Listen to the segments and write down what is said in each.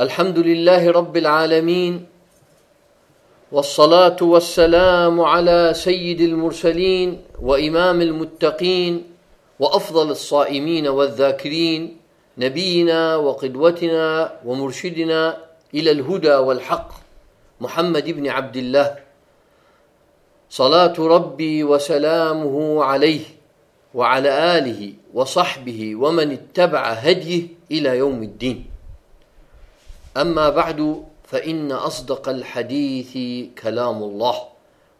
الحمد لله رب العالمين والصلاة والسلام على سيد المرسلين وإمام المتقين وأفضل الصائمين والذاكرين نبينا وقدوتنا ومرشدنا إلى الهدى والحق محمد بن عبد الله. صلاة ربي وسلامه عليه وعلى آله وصحبه ومن اتبع هديه إلى يوم الدين. أما بعد فإن أصدق الحديث كلام الله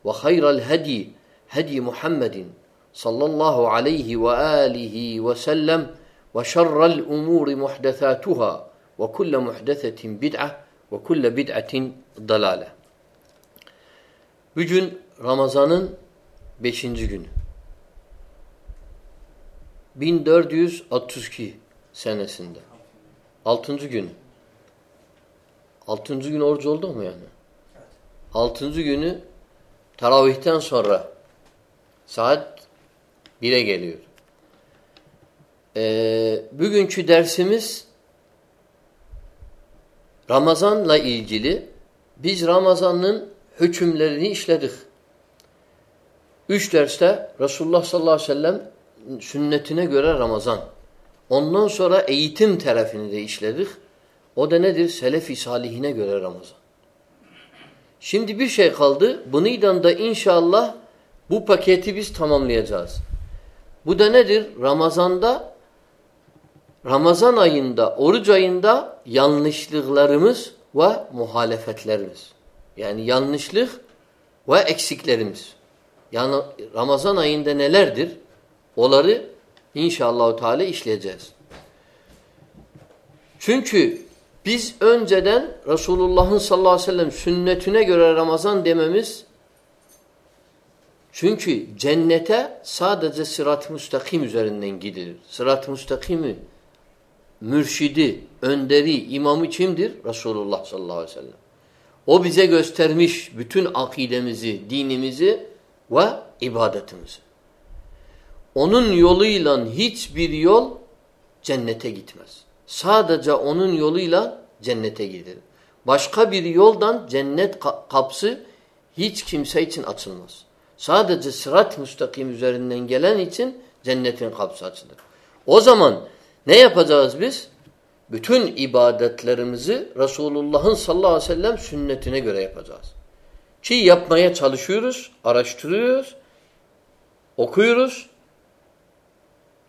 وخير الهدي هدي محمد صلى الله عليه وآله وسلم وشر الأمور محدثاتها وكل محدثة بدعة وكل بدعة ضلالة Bugün Ramazan'ın 5. günü. 1462 senesinde. 6. günü. Altıncı gün oruç oldu mu yani? Altıncı günü taravihten sonra saat 1'e geliyor. Ee, bugünkü dersimiz Ramazan'la ilgili biz Ramazan'ın hükümlerini işledik. Üç derste Resulullah sallallahu aleyhi ve sellem sünnetine göre Ramazan. Ondan sonra eğitim tarafını da işledik. O da nedir? Selefi salihine göre Ramazan. Şimdi bir şey kaldı. Bununla da inşallah bu paketi biz tamamlayacağız. Bu da nedir? Ramazanda Ramazan ayında, oruç ayında yanlışlıklarımız ve muhalefetlerimiz. Yani yanlışlık ve eksiklerimiz. Yani Ramazan ayında nelerdir? Onları inşallah Teala işleyeceğiz. Çünkü biz önceden Resulullah'ın sallallahu aleyhi ve sellem sünnetine göre Ramazan dememiz çünkü cennete sadece sırat-ı müstakim üzerinden gidilir. Sırat-ı müstakimi mürşidi, önderi, imamı kimdir? Resulullah sallallahu aleyhi ve sellem. O bize göstermiş bütün akidemizi, dinimizi ve ibadetimizi. Onun yoluyla hiçbir yol cennete gitmez. Sadece onun yoluyla cennete gidilir. Başka bir yoldan cennet kapısı hiç kimse için açılmaz. Sadece sırat müstakim üzerinden gelen için cennetin kapısı açılır. O zaman ne yapacağız biz? Bütün ibadetlerimizi Resulullah'ın sallallahu aleyhi ve sellem sünnetine göre yapacağız. Ki yapmaya çalışıyoruz, araştırıyoruz, okuyoruz,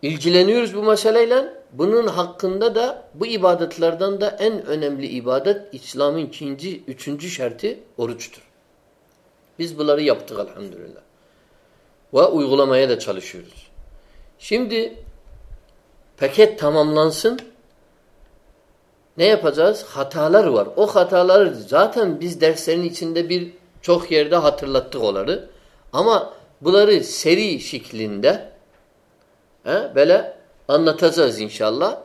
ilgileniyoruz bu meseleyle. Bunun hakkında da bu ibadetlerden de en önemli ibadet İslam'ın ikinci, üçüncü şartı oruçtur. Biz bunları yaptık elhamdülillah. Ve uygulamaya da çalışıyoruz. Şimdi paket tamamlansın. Ne yapacağız? Hatalar var. O hataları zaten biz derslerin içinde bir çok yerde hatırlattık onları. Ama bunları seri şeklinde he, böyle anlatacağız inşallah.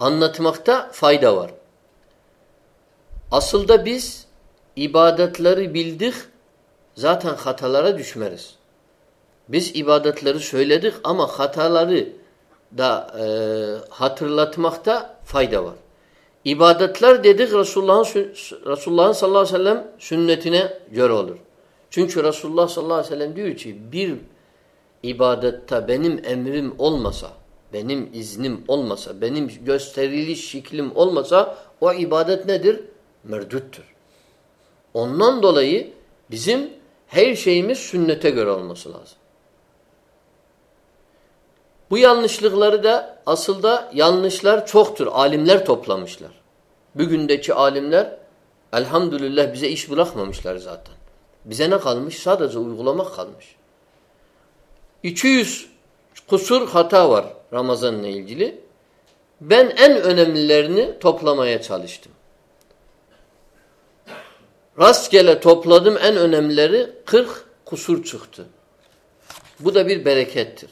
Anlatmakta fayda var. Asıl da biz ibadetleri bildik zaten hatalara düşmeriz. Biz ibadetleri söyledik ama hataları da e, hatırlatmakta fayda var. İbadetler dedik Resulullah'ın Resulullah'ın sallallahu aleyhi ve sellem sünnetine göre olur. Çünkü Resulullah sallallahu aleyhi ve sellem diyor ki bir ibadette benim emrim olmasa, benim iznim olmasa, benim gösteriliş şeklim olmasa o ibadet nedir? Merduttur. Ondan dolayı bizim her şeyimiz sünnete göre olması lazım. Bu yanlışlıkları da asılda yanlışlar çoktur. Alimler toplamışlar. Bugündeki alimler elhamdülillah bize iş bırakmamışlar zaten. Bize ne kalmış? Sadece uygulamak kalmış. 200 kusur hata var Ramazan'la ilgili. Ben en önemlilerini toplamaya çalıştım. Rastgele topladım en önemlileri 40 kusur çıktı. Bu da bir berekettir.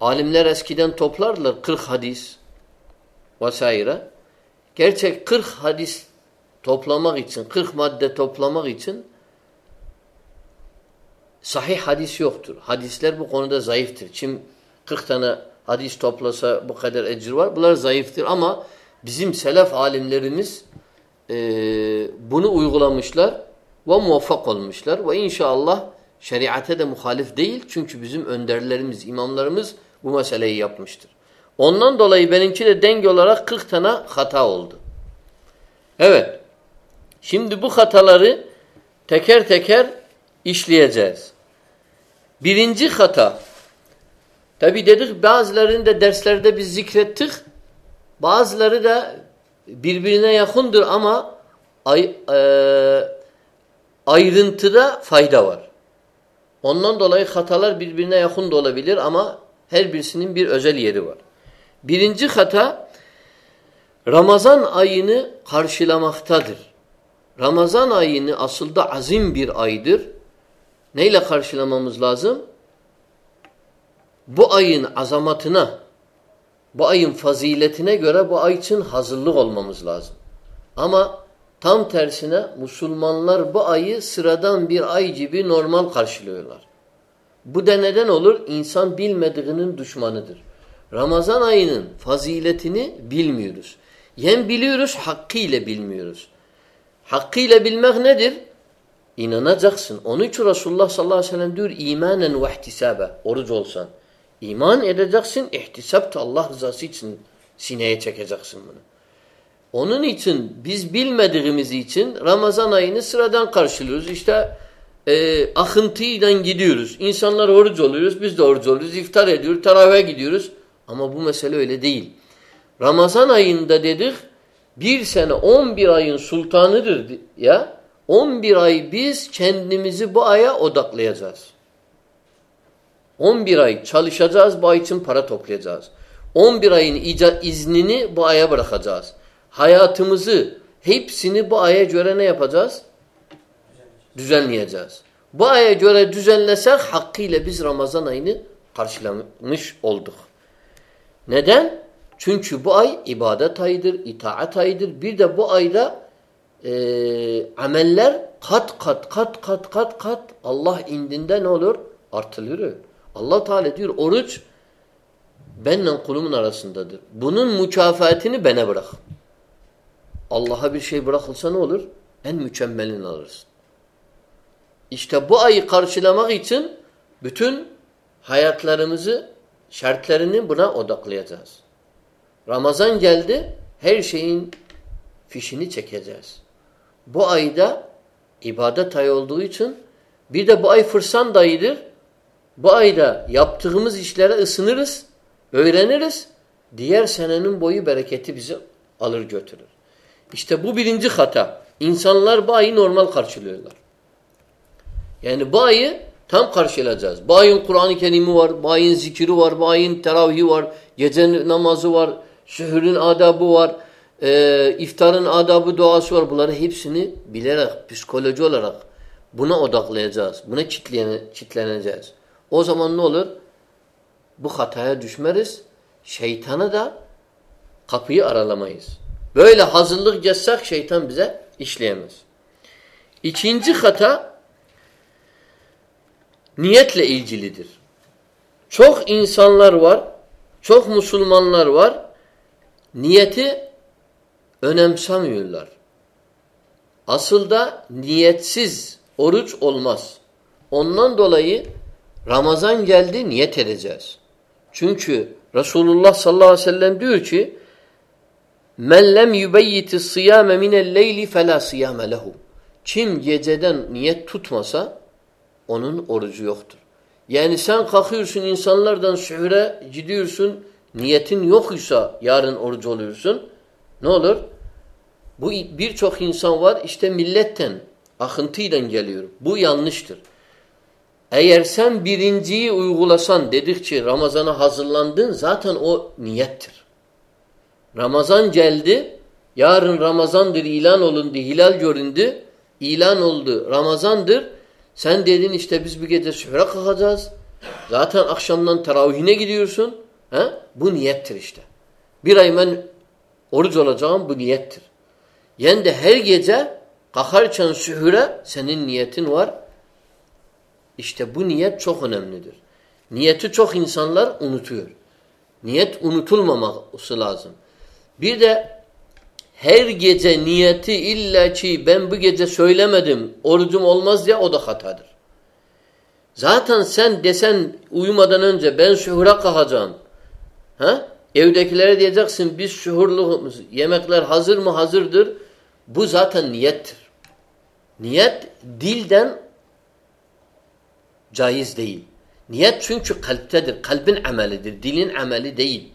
Alimler eskiden toplarlar 40 hadis vesaire. Gerçek 40 hadis toplamak için, 40 madde toplamak için sahih hadis yoktur. Hadisler bu konuda zayıftır. Kim 40 tane hadis toplasa bu kadar ecir var. Bunlar zayıftır ama bizim selef alimlerimiz e, bunu uygulamışlar ve muvaffak olmuşlar ve inşallah şeriate de muhalif değil çünkü bizim önderlerimiz, imamlarımız bu meseleyi yapmıştır. Ondan dolayı benimki de denge olarak 40 tane hata oldu. Evet. Şimdi bu hataları teker teker işleyeceğiz. Birinci hata. Tabi dedik bazılarını da derslerde biz zikrettik. Bazıları da birbirine yakındır ama ay, e, ayrıntıda fayda var. Ondan dolayı hatalar birbirine yakın da olabilir ama her birisinin bir özel yeri var. Birinci hata Ramazan ayını karşılamaktadır. Ramazan ayını aslında azim bir aydır. Neyle karşılamamız lazım? Bu ayın azamatına, bu ayın faziletine göre bu ay için hazırlık olmamız lazım. Ama tam tersine Müslümanlar bu ayı sıradan bir ay gibi normal karşılıyorlar. Bu da neden olur? İnsan bilmediğinin düşmanıdır. Ramazan ayının faziletini bilmiyoruz. Yen biliyoruz, hakkıyla bilmiyoruz. Hakkıyla bilmek nedir? İnanacaksın. Onun için Resulullah sallallahu aleyhi ve sellem diyor imanen ve ihtisabe. Oruç olsan. İman edeceksin, ihtisap da Allah rızası için sineye çekeceksin bunu. Onun için biz bilmediğimiz için Ramazan ayını sıradan karşılıyoruz. İşte e, akıntıyla gidiyoruz. İnsanlar oruç oluyoruz, biz de oruç oluyoruz. İftar ediyoruz, teravih gidiyoruz. Ama bu mesele öyle değil. Ramazan ayında dedik bir sene on bir ayın sultanıdır ya. On bir ay biz kendimizi bu aya odaklayacağız. On bir ay çalışacağız, bu ay için para toplayacağız. On bir ayın iznini bu aya bırakacağız. Hayatımızı hepsini bu aya göre ne yapacağız? Düzenleyeceğiz. Bu aya göre düzenlesek hakkıyla biz Ramazan ayını karşılamış olduk. Neden? Çünkü bu ay ibadet ayıdır, itaat ayıdır. Bir de bu ayda e, ameller kat kat kat kat kat kat Allah indinde ne olur? Artılır. Allah Teala diyor oruç benle kulumun arasındadır. Bunun mükafatını bana bırak. Allah'a bir şey bırakılsa ne olur? En mükemmelini alırsın. İşte bu ayı karşılamak için bütün hayatlarımızı şartlarını buna odaklayacağız. Ramazan geldi, her şeyin fişini çekeceğiz. Bu ayda ibadet ayı olduğu için bir de bu ay fırsat ayıdır. Bu ayda yaptığımız işlere ısınırız, öğreniriz. Diğer senenin boyu bereketi bizi alır götürür. İşte bu birinci hata. İnsanlar bu ayı normal karşılıyorlar. Yani bu ayı tam karşılayacağız. Bu ayın Kur'an-ı Kerim'i var, bu ayın zikri var, bu ayın teravihi var, gece namazı var, şühürün adabı var, e, iftarın adabı, duası var. Bunları hepsini bilerek, psikoloji olarak buna odaklayacağız. Buna kitleneceğiz. O zaman ne olur? Bu hataya düşmeriz. Şeytana da kapıyı aralamayız. Böyle hazırlık geçsek şeytan bize işleyemez. İkinci hata niyetle ilgilidir. Çok insanlar var, çok Müslümanlar var, niyeti önemsemiyorlar. Asıl da niyetsiz oruç olmaz. Ondan dolayı Ramazan geldi niyet edeceğiz. Çünkü Resulullah sallallahu aleyhi ve sellem diyor ki Men lem yubeyyiti sıyame minel leyli fela sıyame lehu. Kim geceden niyet tutmasa onun orucu yoktur. Yani sen kalkıyorsun insanlardan şühure gidiyorsun niyetin yoksa yarın oruç oluyorsun. Ne olur? Bu birçok insan var işte milletten, akıntıyla geliyor. Bu yanlıştır. Eğer sen birinciyi uygulasan dedikçe Ramazan'a hazırlandın zaten o niyettir. Ramazan geldi, yarın Ramazandır ilan olundu, hilal göründü, ilan oldu, Ramazandır. Sen dedin işte biz bir gece sühre kalkacağız. Zaten akşamdan teravihine gidiyorsun. He? Bu niyettir işte. Bir ay ben oruç olacağım bu niyettir. Yani de her gece kalkarken sühüre senin niyetin var. İşte bu niyet çok önemlidir. Niyeti çok insanlar unutuyor. Niyet unutulmaması lazım. Bir de her gece niyeti illa ki ben bu gece söylemedim, orucum olmaz diye o da hatadır. Zaten sen desen uyumadan önce ben şuhura kalkacağım. Ha? Evdekilere diyeceksin biz şuhurlu yemekler hazır mı? Hazırdır. Bu zaten niyettir. Niyet dilden caiz değil. Niyet çünkü kalptedir. Kalbin amelidir. Dilin ameli değil.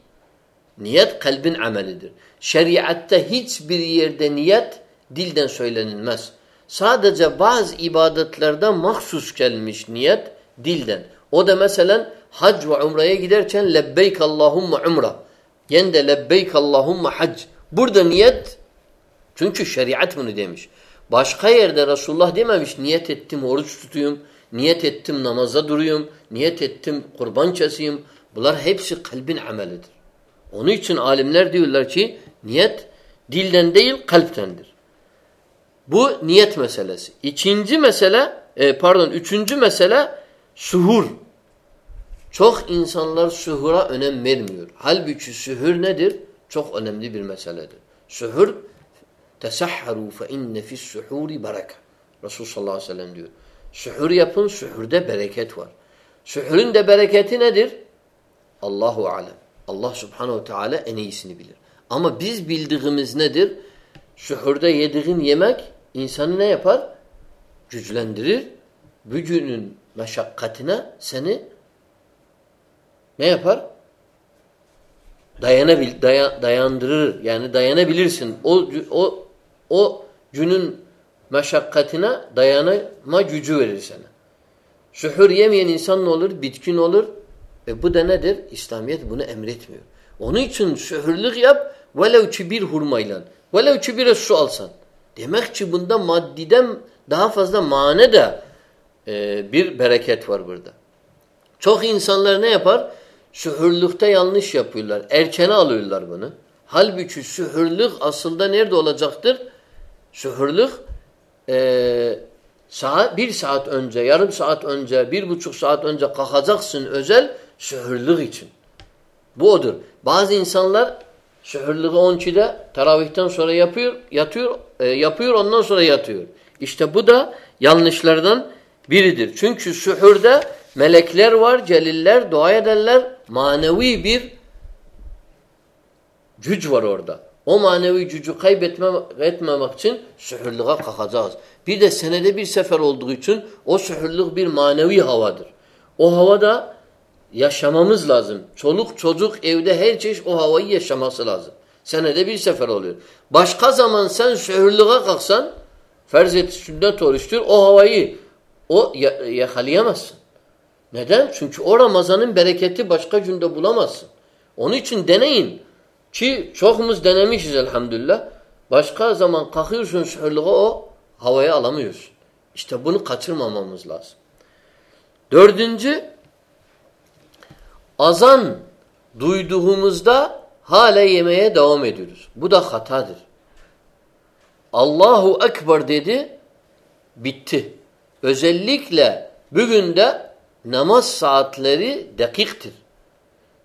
Niyet kalbin amelidir. Şeriatta hiçbir yerde niyet dilden söylenilmez. Sadece bazı ibadetlerde mahsus gelmiş niyet dilden. O da mesela hac ve umraya giderken lebbeyk Allahumma umra. Yen de lebbeyk Allahumma hac. Burada niyet çünkü şeriat bunu demiş. Başka yerde Resulullah dememiş niyet ettim oruç tutuyum, niyet ettim namaza duruyum, niyet ettim kurban keseyim. Bunlar hepsi kalbin amelidir. Onun için alimler diyorlar ki niyet dilden değil kalptendir. Bu niyet meselesi. İkinci mesele, e, pardon üçüncü mesele suhur. Çok insanlar suhura önem vermiyor. Halbuki suhur nedir? Çok önemli bir meseledir. Suhur tesahharu fe inne fis suhuri bereke. Resul sallallahu aleyhi ve sellem diyor. Suhur yapın, suhurda bereket var. Suhurun da bereketi nedir? Allahu alem. Allah subhanehu teala en iyisini bilir. Ama biz bildiğimiz nedir? Suhurda yediğin yemek insanı ne yapar? Güçlendirir. Bugünün meşakkatine seni ne yapar? Dayanabil, daya, dayandırır. Yani dayanabilirsin. O, o, o günün meşakkatine dayanma gücü verir sana. Suhur yemeyen insan ne olur? Bitkin olur. E bu da nedir? İslamiyet bunu emretmiyor. Onun için suhurluk yap velev ki bir hurmayla. Velev ki bir su alsan. Demek ki bunda maddiden daha fazla mane de e, bir bereket var burada. Çok insanlar ne yapar? Sühürlükte yanlış yapıyorlar. Erkene alıyorlar bunu. Halbuki sühürlük aslında nerede olacaktır? Sühürlük e, saat, bir saat önce, yarım saat önce, bir buçuk saat önce kalkacaksın özel sühürlük için. Bu odur. Bazı insanlar sühürlüğü 12'de teravihten sonra yapıyor, yatıyor, e, yapıyor ondan sonra yatıyor. İşte bu da yanlışlardan biridir. Çünkü sühürde melekler var, celiller, dua ederler. Manevi bir güç var orada. O manevi gücü kaybetmemek için sühürlüğe kalkacağız. Bir de senede bir sefer olduğu için o sühürlük bir manevi havadır. O havada yaşamamız lazım. Çoluk çocuk evde her çeşit o havayı yaşaması lazım. Senede bir sefer oluyor. Başka zaman sen sühürlüğe kalksan ferz et sünnet oruçtur o havayı o yakalayamazsın. Neden? Çünkü o Ramazan'ın bereketi başka günde bulamazsın. Onun için deneyin. Ki çokumuz denemişiz elhamdülillah. Başka zaman kalkıyorsun sühürlüğe o havayı alamıyorsun. İşte bunu kaçırmamamız lazım. Dördüncü, azan duyduğumuzda hala yemeye devam ediyoruz. Bu da hatadır. Allahu Ekber dedi, bitti. Özellikle bugün de namaz saatleri dakiktir.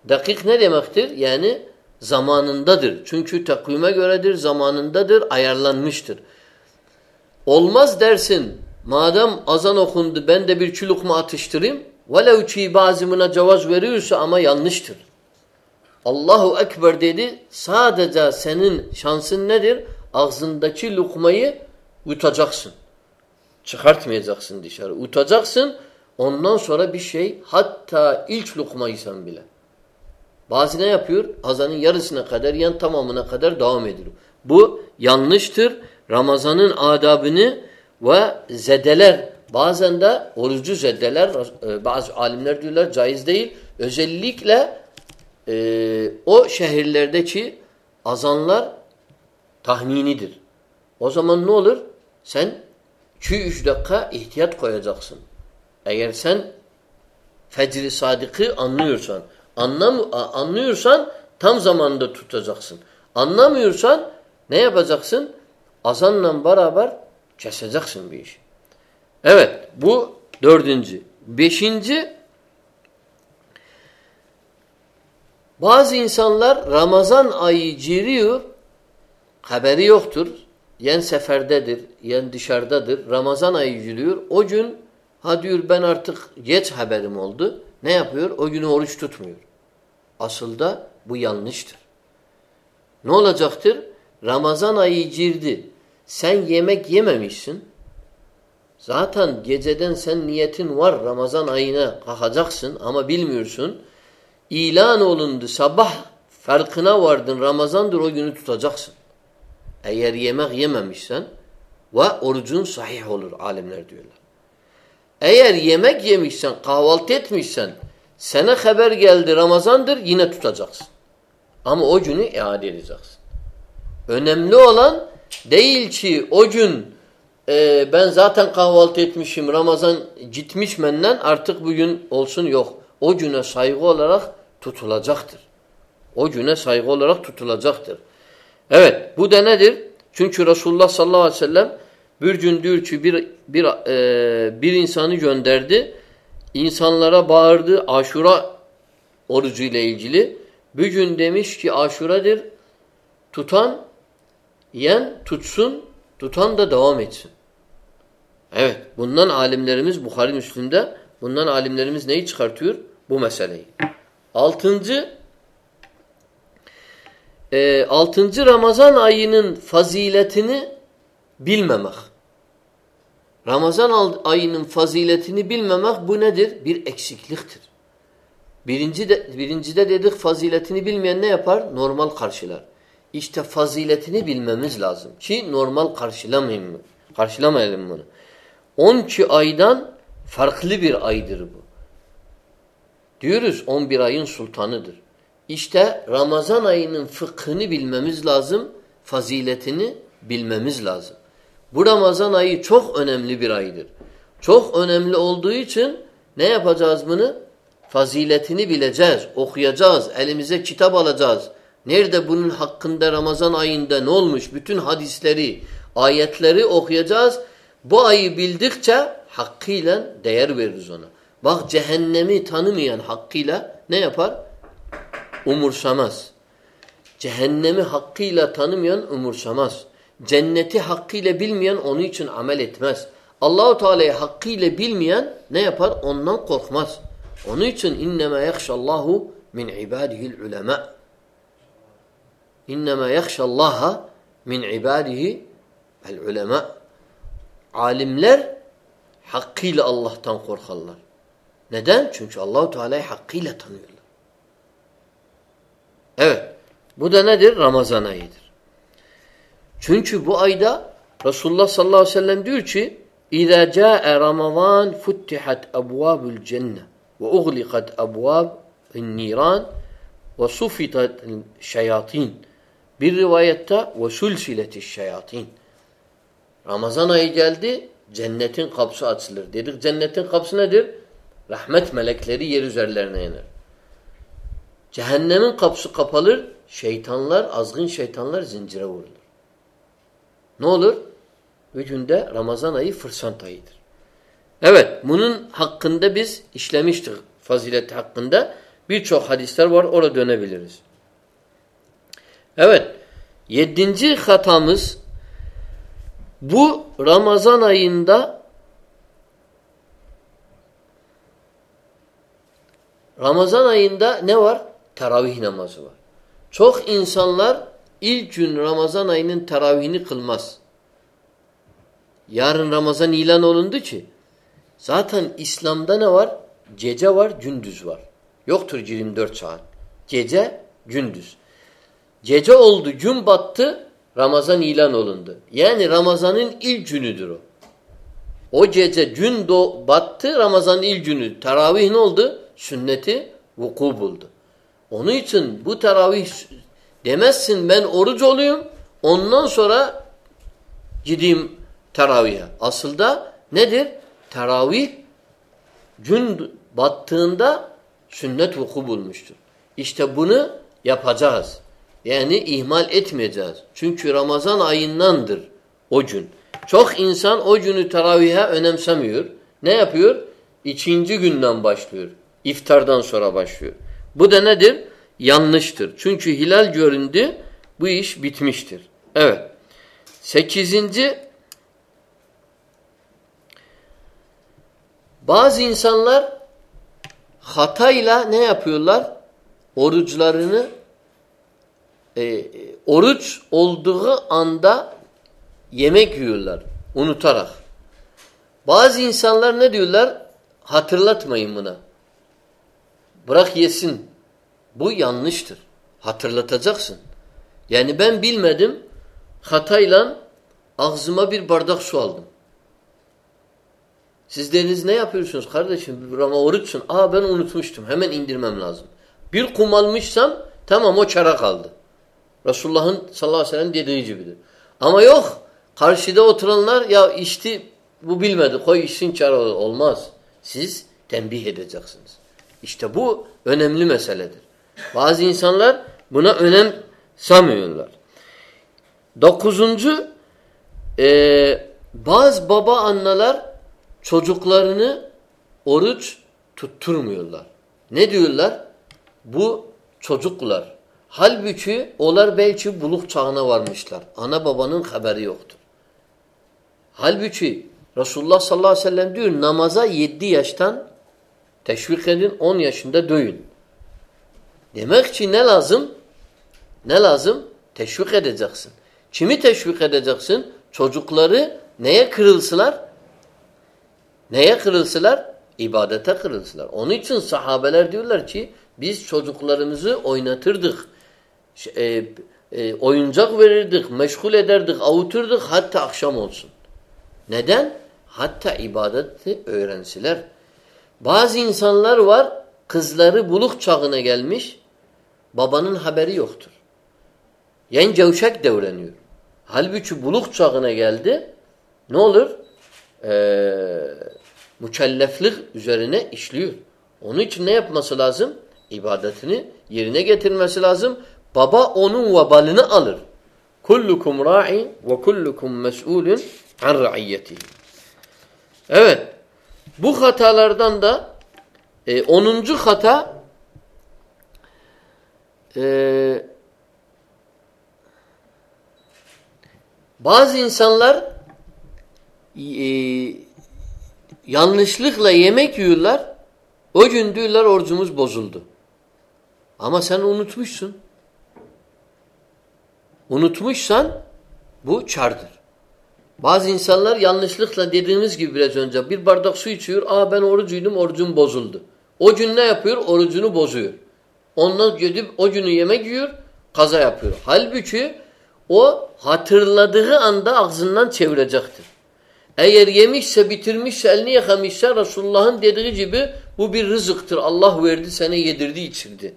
Dakik ne demektir? Yani zamanındadır. Çünkü takvime göredir, zamanındadır, ayarlanmıştır. Olmaz dersin, madem azan okundu ben de bir çulukma atıştırayım, velev ki bazımına cevaz veriyorsa ama yanlıştır. Allahu Ekber dedi, sadece senin şansın nedir? Ağzındaki lukmayı yutacaksın. Çıkartmayacaksın dışarı. Utacaksın, ondan sonra bir şey, hatta ilk lukmayı sen bile. Bazı ne yapıyor? Azanın yarısına kadar, yan tamamına kadar devam ediyor. Bu yanlıştır. Ramazanın adabını ve zedeler, bazen de orucu zedeler, e, bazı alimler diyorlar caiz değil. Özellikle e, o şehirlerdeki azanlar tahminidir. O zaman ne olur? Sen 2-3 dakika ihtiyat koyacaksın. Eğer sen fecri sadıkı anlıyorsan, anlam anlıyorsan tam zamanında tutacaksın. Anlamıyorsan ne yapacaksın? Azanla beraber keseceksin bir iş. Evet bu dördüncü. Beşinci bazı insanlar Ramazan ayı giriyor haberi yoktur. Yen seferdedir, yen dışarıdadır. Ramazan ayı giriyor. O gün ha diyor ben artık geç haberim oldu. Ne yapıyor? O günü oruç tutmuyor. Asıl da bu yanlıştır. Ne olacaktır? Ramazan ayı girdi. Sen yemek yememişsin. Zaten geceden sen niyetin var Ramazan ayına kalkacaksın ama bilmiyorsun. İlan olundu sabah farkına vardın Ramazandır o günü tutacaksın. Eğer yemek yememişsen ve orucun sahih olur alimler diyorlar. Eğer yemek yemişsen, kahvaltı etmişsen, sana haber geldi Ramazandır yine tutacaksın. Ama o günü iade edeceksin. Önemli olan değil ki o gün e, ben zaten kahvaltı etmişim Ramazan gitmiş menden artık bugün olsun yok. O güne saygı olarak tutulacaktır. O güne saygı olarak tutulacaktır. Evet bu da nedir? Çünkü Resulullah sallallahu aleyhi ve sellem bir gün ki bir, bir, e, bir insanı gönderdi. İnsanlara bağırdı aşura orucu ile ilgili. Bir gün demiş ki aşuradır. Tutan yen tutsun, tutan da devam etsin. Evet bundan alimlerimiz Bukhari Müslim'de bundan alimlerimiz neyi çıkartıyor? Bu meseleyi. Altıncı e, altıncı Ramazan ayının faziletini bilmemek. Ramazan ayının faziletini bilmemek bu nedir? Bir eksikliktir. Birinci de, birincide dedik faziletini bilmeyen ne yapar? Normal karşılar. İşte faziletini bilmemiz lazım. Ki normal karşılamayın mı? Karşılamayalım bunu. 12 aydan farklı bir aydır bu. Diyoruz 11 ayın sultanıdır. İşte Ramazan ayının fıkhını bilmemiz lazım, faziletini bilmemiz lazım. Bu Ramazan ayı çok önemli bir aydır. Çok önemli olduğu için ne yapacağız bunu? Faziletini bileceğiz, okuyacağız, elimize kitap alacağız. Nerede bunun hakkında Ramazan ayında ne olmuş? Bütün hadisleri, ayetleri okuyacağız. Bu ayı bildikçe hakkıyla değer veririz ona. Bak cehennemi tanımayan hakkıyla ne yapar? Umursamaz. Cehennemi hakkıyla tanımayan umursamaz. Cenneti hakkıyla bilmeyen onun için amel etmez. Allahu Teala'yı hakkıyla bilmeyen ne yapar? Ondan korkmaz. Onun için innema yahşallahu min ibadihi'l ulema. İnnema yahşallaha min ibadihi el ulema. Alimler hakkıyla Allah'tan korkarlar. Neden? Çünkü Allahu Teala'yı hakkıyla tanıyorlar. Evet. Bu da nedir? Ramazan ayıdır. Çünkü bu ayda Resulullah sallallahu aleyhi ve sellem diyor ki اِذَا جَاءَ رَمَضَانْ فُتِّحَتْ أَبْوَابُ الْجَنَّةِ وَاُغْلِقَتْ أَبْوَابُ النِّيرَانِ وَصُفِّتَتْ الشَّيَاطِينَ Bir rivayette وَسُلْسِلَتِ الشَّيَاطِينَ Ramazan ayı geldi, cennetin kapısı açılır. Dedik cennetin kapısı nedir? Rahmet melekleri yer üzerlerine iner. Cehennemin kapısı kapalır, şeytanlar, azgın şeytanlar zincire vurulur. Ne olur? Vücunda Ramazan ayı fırsat ayıdır. Evet, bunun hakkında biz işlemiştik fazileti hakkında. Birçok hadisler var, oraya dönebiliriz. Evet, yedinci hatamız bu Ramazan ayında Ramazan ayında ne var? Teravih namazı var. Çok insanlar ilk gün Ramazan ayının teravihini kılmaz. Yarın Ramazan ilan olundu ki zaten İslam'da ne var? Gece var, gündüz var. Yoktur 24 saat. Gece, gündüz. Gece oldu, gün battı, Ramazan ilan olundu. Yani Ramazan'ın ilk günüdür o. O gece gün do battı, Ramazan'ın ilk günü. Teravih ne oldu? Sünneti vuku buldu. Onun için bu teravih demezsin ben oruç olayım, ondan sonra gideyim teravihe. Aslında nedir? Teravih gün battığında sünnet vuku bulmuştur. İşte bunu yapacağız. Yani ihmal etmeyeceğiz. Çünkü Ramazan ayındandır o gün. Çok insan o günü teravihe önemsemiyor. Ne yapıyor? İkinci günden başlıyor. İftardan sonra başlıyor. Bu da nedir? Yanlıştır. Çünkü hilal göründü, bu iş bitmiştir. Evet. Sekizinci bazı insanlar hatayla ne yapıyorlar? Oruçlarını e, oruç olduğu anda yemek yiyorlar unutarak. Bazı insanlar ne diyorlar? Hatırlatmayın buna. Bırak yesin. Bu yanlıştır. Hatırlatacaksın. Yani ben bilmedim hatayla ağzıma bir bardak su aldım. Siz deniz ne yapıyorsunuz kardeşim? Ama oruçsun. Aa ben unutmuştum. Hemen indirmem lazım. Bir kum almışsam tamam o çara kaldı. Resulullah'ın sallallahu aleyhi ve sellem dediği gibidir. Ama yok. Karşıda oturanlar ya içti bu bilmedi. Koy içsin çara olmaz. Siz tembih edeceksiniz. İşte bu önemli meseledir. Bazı insanlar buna önem samıyorlar. Dokuzuncu e, bazı baba anneler çocuklarını oruç tutturmuyorlar. Ne diyorlar? Bu çocuklar. Halbuki onlar belki buluk çağına varmışlar. Ana babanın haberi yoktur. Halbuki Resulullah sallallahu aleyhi ve sellem diyor namaza yedi yaştan teşvik edin on yaşında döyün. Demek ki ne lazım? Ne lazım? Teşvik edeceksin. Kimi teşvik edeceksin? Çocukları neye kırılsılar? Neye kırılsılar? İbadete kırılsılar. Onun için sahabeler diyorlar ki biz çocuklarımızı oynatırdık. E, e, oyuncak verirdik, meşgul ederdik, avuturduk hatta akşam olsun. Neden? Hatta ibadeti öğrensiler. Bazı insanlar var kızları buluk çağına gelmiş babanın haberi yoktur. Yen cevşek devreniyor. Halbuki buluk çağına geldi ne olur? Ee, mükelleflik üzerine işliyor. Onun için ne yapması lazım? İbadetini yerine getirmesi lazım. Baba onun vebalini alır. Kullukum ra'i ve kullukum mes'ulun an ra'iyyetihi. Evet. Bu hatalardan da e, 10. hata e, bazı insanlar e, yanlışlıkla yemek yiyorlar. O gün diyorlar orucumuz bozuldu. Ama sen unutmuşsun. Unutmuşsan bu çardır. Bazı insanlar yanlışlıkla dediğimiz gibi biraz önce bir bardak su içiyor. Aa ben orucuydum orucum bozuldu. O gün ne yapıyor? Orucunu bozuyor. Ondan gidip o günü yemek yiyor, kaza yapıyor. Halbuki o hatırladığı anda ağzından çevirecektir. Eğer yemişse, bitirmişse, elini yıkamışsa Resulullah'ın dediği gibi bu bir rızıktır. Allah verdi, sana yedirdi, içirdi.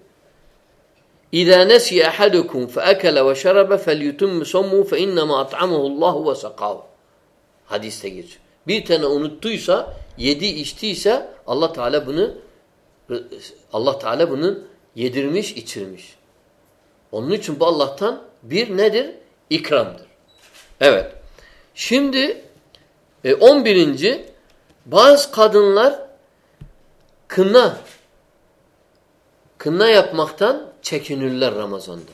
Feekele ve şerebe felyutumme sommu fe innema at'amahu Allah ve sakav. Hadiste geçiyor. Bir tane unuttuysa, yedi içtiyse Allah Teala bunu Allah Teala bunun yedirmiş, içirmiş. Onun için bu Allah'tan bir nedir? İkramdır. Evet. Şimdi e, 11. bazı kadınlar kına kına yapmaktan çekinirler Ramazan'da.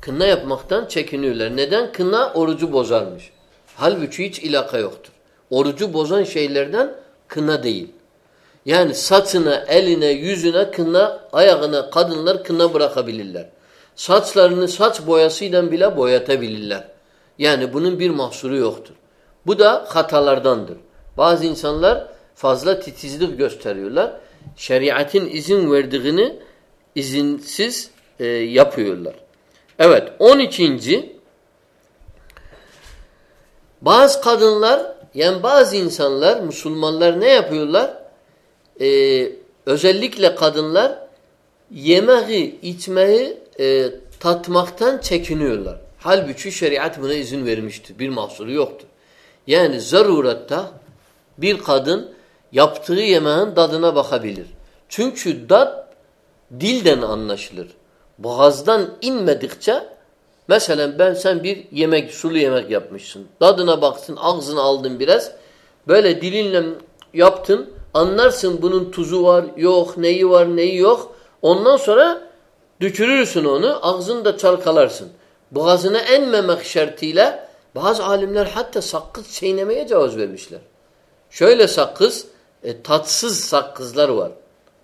Kına yapmaktan çekinirler. Neden? Kına orucu bozarmış. Halbuki hiç ilaka yoktur. Orucu bozan şeylerden kına değil. Yani saçına, eline, yüzüne kına, ayağına kadınlar kına bırakabilirler. Saçlarını saç boyasıyla bile boyatabilirler. Yani bunun bir mahsuru yoktur. Bu da hatalardandır. Bazı insanlar fazla titizlik gösteriyorlar. Şeriatin izin verdiğini izinsiz e, yapıyorlar. Evet 12. Bazı kadınlar yani bazı insanlar Müslümanlar ne yapıyorlar? Ee, özellikle kadınlar yemeği, içmeyi e, tatmaktan çekiniyorlar. Halbuki şeriat buna izin vermiştir. Bir mahsuru yoktur. Yani zaruratta bir kadın yaptığı yemeğin tadına bakabilir. Çünkü tat dilden anlaşılır. Boğazdan inmedikçe mesela ben sen bir yemek, sulu yemek yapmışsın. Tadına baksın, ağzına aldın biraz. Böyle dilinle yaptın. Anlarsın bunun tuzu var, yok, neyi var, neyi yok. Ondan sonra dökürürsün onu, ağzını da çalkalarsın. boğazına enmemek şartıyla bazı alimler hatta sakız çiğnemeye cevaz vermişler. Şöyle sakız, e, tatsız sakızlar var.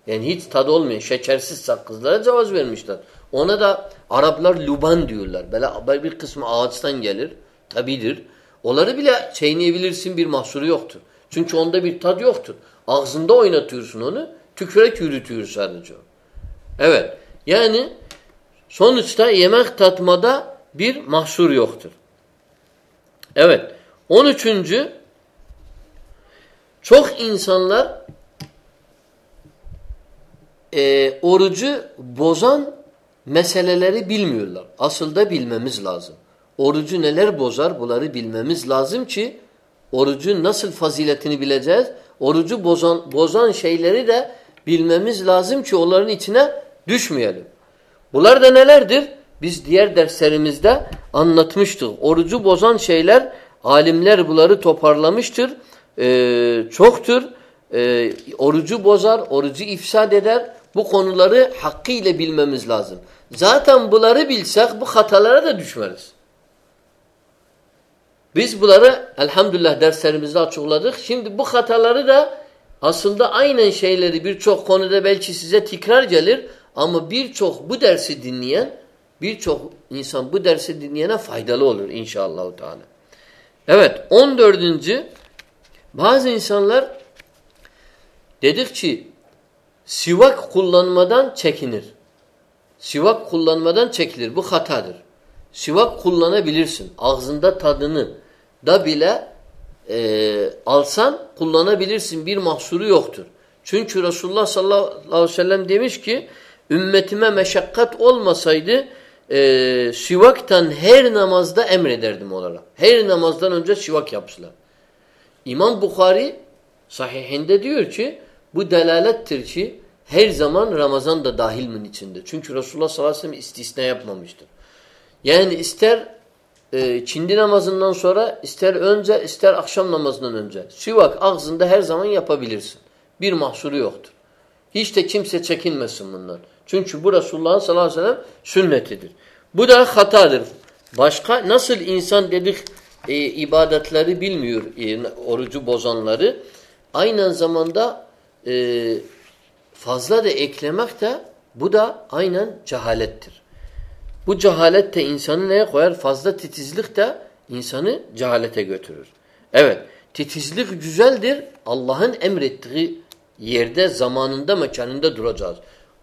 Yani hiç tadı olmayan şekersiz sakızlara cevaz vermişler. Ona da Araplar luban diyorlar. Böyle bir kısmı ağaçtan gelir. Tabidir. Onları bile çiğneyebilirsin bir mahsuru yoktur. Çünkü onda bir tad yoktur. Ağzında oynatıyorsun onu. Tükürek yürütüyor sadece. Evet. Yani sonuçta yemek tatmada bir mahsur yoktur. Evet. On üçüncü çok insanlar e, orucu bozan meseleleri bilmiyorlar. Asıl da bilmemiz lazım. Orucu neler bozar bunları bilmemiz lazım ki orucun nasıl faziletini bileceğiz. Orucu bozan, bozan şeyleri de bilmemiz lazım ki onların içine düşmeyelim. Bunlar da nelerdir? Biz diğer derslerimizde anlatmıştık. Orucu bozan şeyler alimler bunları toparlamıştır. Ee, çoktur. Ee, orucu bozar, orucu ifsad eder. Bu konuları hakkıyla bilmemiz lazım. Zaten bunları bilsek bu hatalara da düşmeriz. Biz bunları elhamdülillah derslerimizde açıkladık. Şimdi bu hataları da aslında aynen şeyleri birçok konuda belki size tekrar gelir ama birçok bu dersi dinleyen birçok insan bu dersi dinleyene faydalı olur inşallah. Teala. Evet 14. Bazı insanlar dedik ki sivak kullanmadan çekinir. Sivak kullanmadan çekilir. Bu hatadır. Sivak kullanabilirsin. Ağzında tadını da bile e, alsan kullanabilirsin. Bir mahsuru yoktur. Çünkü Resulullah sallallahu aleyhi ve sellem demiş ki ümmetime meşakkat olmasaydı e, sivaktan her namazda emrederdim onlara. Her namazdan önce sivak yapsınlar. İmam Bukhari sahihinde diyor ki bu delalettir ki her zaman Ramazan da dahil mi içinde. Çünkü Resulullah sallallahu aleyhi ve sellem istisna yapmamıştır. Yani ister e, çindi namazından sonra ister önce ister akşam namazından önce. Sivak ağzında her zaman yapabilirsin. Bir mahsuru yoktur. Hiç de kimse çekinmesin bundan. Çünkü bu Resulullah'ın sallallahu aleyhi ve sellem sünnetidir. Bu da hatadır. Başka nasıl insan dedik e, ibadetleri bilmiyor e, orucu bozanları. Aynı zamanda e, fazla da eklemek de bu da aynen cehalettir. Bu cehalet de insanı neye koyar? Fazla titizlik de insanı cehalete götürür. Evet, titizlik güzeldir. Allah'ın emrettiği yerde, zamanında, mekanında duracağız.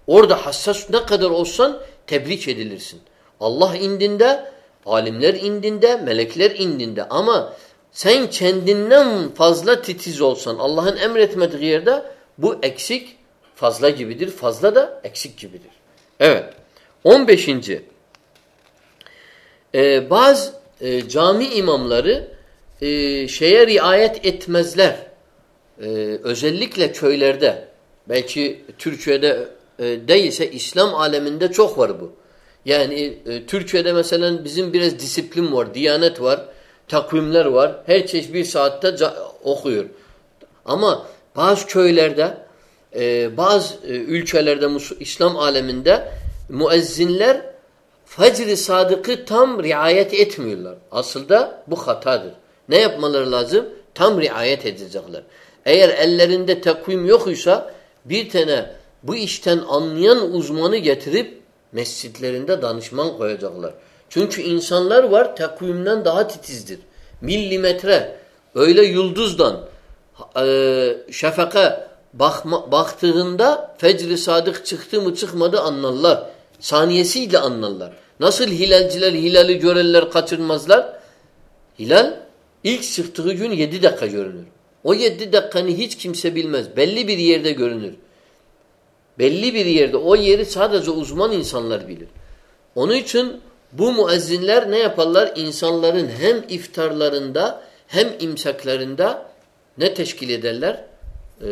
Orada hassas ne kadar olsan tebrik edilirsin. Allah indinde, alimler indinde, melekler indinde ama sen kendinden fazla titiz olsan Allah'ın emretmediği yerde bu eksik fazla gibidir. Fazla da eksik gibidir. Evet. 15. Ee, bazı e, cami imamları e, şeye riayet etmezler. E, özellikle köylerde belki Türkiye'de e, değilse İslam aleminde çok var bu. Yani e, Türkiye'de mesela bizim biraz disiplin var, diyanet var, takvimler var. Her çeşit bir saatte okuyor. Ama bazı köylerde, e, bazı e, ülkelerde, İslam aleminde müezzinler fecr-i sadıkı tam riayet etmiyorlar. Aslında bu hatadır. Ne yapmaları lazım? Tam riayet edecekler. Eğer ellerinde takvim yoksa bir tane bu işten anlayan uzmanı getirip mescitlerinde danışman koyacaklar. Çünkü insanlar var takvimden daha titizdir. Milimetre öyle yıldızdan e, şefaka bakma, baktığında fecr sadık çıktı mı çıkmadı anlarlar. Saniyesiyle anlarlar. Nasıl hilalciler hilali görenler kaçırmazlar? Hilal ilk çıktığı gün yedi dakika görünür. O yedi dakikanı hiç kimse bilmez. Belli bir yerde görünür. Belli bir yerde o yeri sadece uzman insanlar bilir. Onun için bu müezzinler ne yaparlar? İnsanların hem iftarlarında hem imsaklarında ne teşkil ederler? Ee,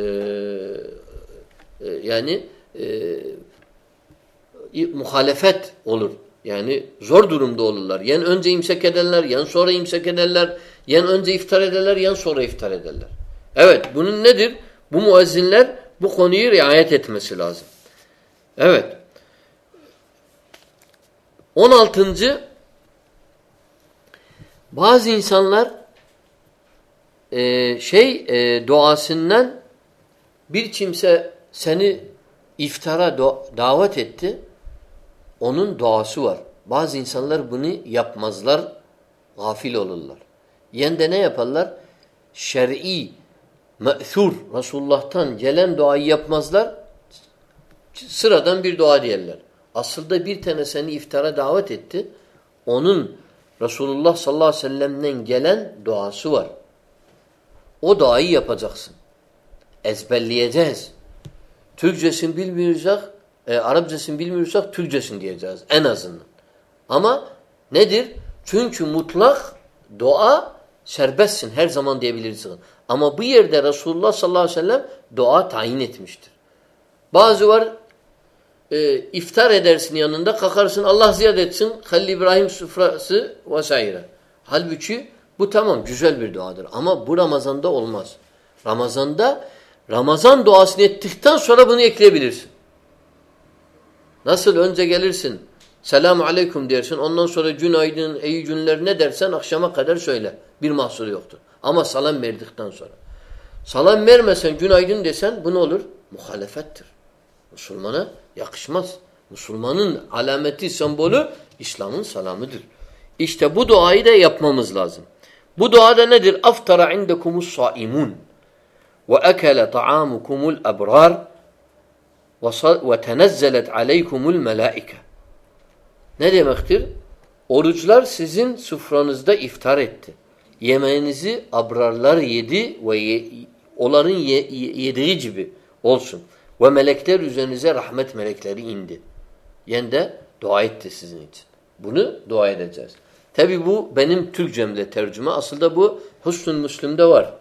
e, yani e, muhalefet olur. Yani zor durumda olurlar. Yen önce imsak ederler, yen sonra imsak ederler, yen önce iftar ederler, yen sonra iftar ederler. Evet, bunun nedir? Bu müezzinler bu konuyu riayet etmesi lazım. Evet. 16. Bazı insanlar e, şey e, duasından bir kimse seni iftara davet etti. Onun duası var. Bazı insanlar bunu yapmazlar. Gafil olurlar. Yende ne yaparlar? Şer'i, me'thur, Resulullah'tan gelen duayı yapmazlar. Sıradan bir dua diyorlar. Aslında bir tane seni iftara davet etti. Onun Resulullah sallallahu aleyhi ve sellem'den gelen duası var. O duayı yapacaksın. Ezberleyeceğiz. Türkçesini bilmiyorsak, e, Arapçasını bilmiyorsak Türkçesini diyeceğiz en azından. Ama nedir? Çünkü mutlak dua serbestsin. Her zaman diyebilirsin. Ama bu yerde Resulullah sallallahu aleyhi ve sellem dua tayin etmiştir. Bazı var e, iftar edersin yanında kalkarsın Allah ziyade etsin Halil İbrahim sufrası vesaire. Halbuki bu tamam güzel bir duadır ama bu Ramazan'da olmaz. Ramazan'da Ramazan duasını ettikten sonra bunu ekleyebilirsin. Nasıl önce gelirsin selamu aleyküm dersin ondan sonra günaydın iyi günler ne dersen akşama kadar söyle. Bir mahsuru yoktur. Ama salam verdikten sonra. Salam vermesen günaydın desen bu ne olur? Muhalefettir. Müslümana yakışmaz. Müslümanın alameti, sembolü İslam'ın salamıdır. İşte bu duayı da yapmamız lazım. Bu duada nedir? Aftara indekumus saimun ve ekele ta'amukumul ebrar tenezzelet aleykumul melaike. Ne demektir? Oruçlar sizin sufranızda iftar etti. Yemeğinizi abrarlar yedi ve ye, onların ye, yediği gibi olsun. Ve melekler üzerinize rahmet melekleri indi. Yani de dua etti sizin için. Bunu dua edeceğiz. Tabi bu benim Türkçemle tercüme. Aslında bu Husnul Müslim'de var.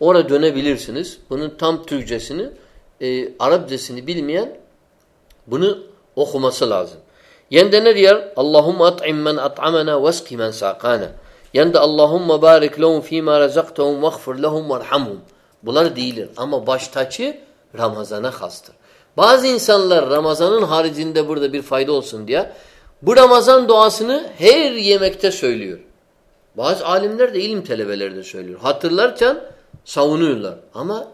Oraya dönebilirsiniz. Bunun tam Türkçesini, e, Arapçasını bilmeyen bunu okuması lazım. Yende ne diyor? Allahumma at'im men at'amana veski men saqana. Yende Allahumma barik lehum fîmâ rezaktehum veğfir lehum verhamhum. Bunlar değildir. Ama baştaki Ramazana hastır. Bazı insanlar Ramazanın haricinde burada bir fayda olsun diye bu Ramazan duasını her yemekte söylüyor. Bazı alimler de ilim telebeleri de söylüyor. Hatırlarken savunuyorlar. Ama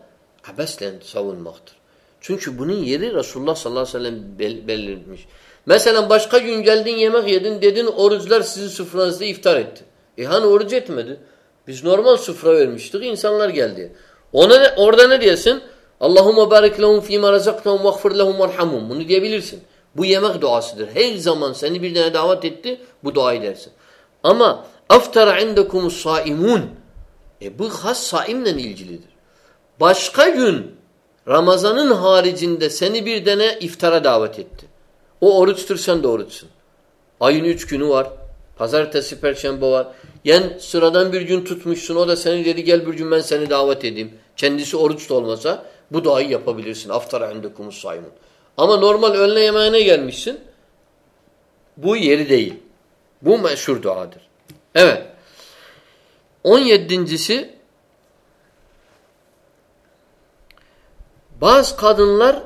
abesle savunmaktır. Çünkü bunun yeri Resulullah sallallahu aleyhi ve sellem bel belirtmiş. Mesela başka gün geldin yemek yedin dedin oruçlar sizin sufranızda iftar etti. E hani oruç etmedi? Biz normal sufra vermiştik insanlar geldi. Ona orada ne diyorsun? Allahumme barik lehum fîmâ rezaktehum veğfir lehum verhamhum. Bunu diyebilirsin. Bu yemek duasıdır. Her zaman seni bir tane davet etti, bu duayı dersin. Ama aftara indekumus saimun. E bu has saimle ilgilidir. Başka gün Ramazanın haricinde seni bir tane iftara davet etti. O oruçtur sen de oruçsun. Ayın üç günü var. Pazartesi, perşembe var. Yen sıradan bir gün tutmuşsun. O da seni dedi gel bir gün ben seni davet edeyim. Kendisi oruç da olmasa bu duayı yapabilirsin. Aftara indekumus saimun. Ama normal önle yemeğine gelmişsin. Bu yeri değil. Bu meşhur duadır. Evet. On yedincisi bazı kadınlar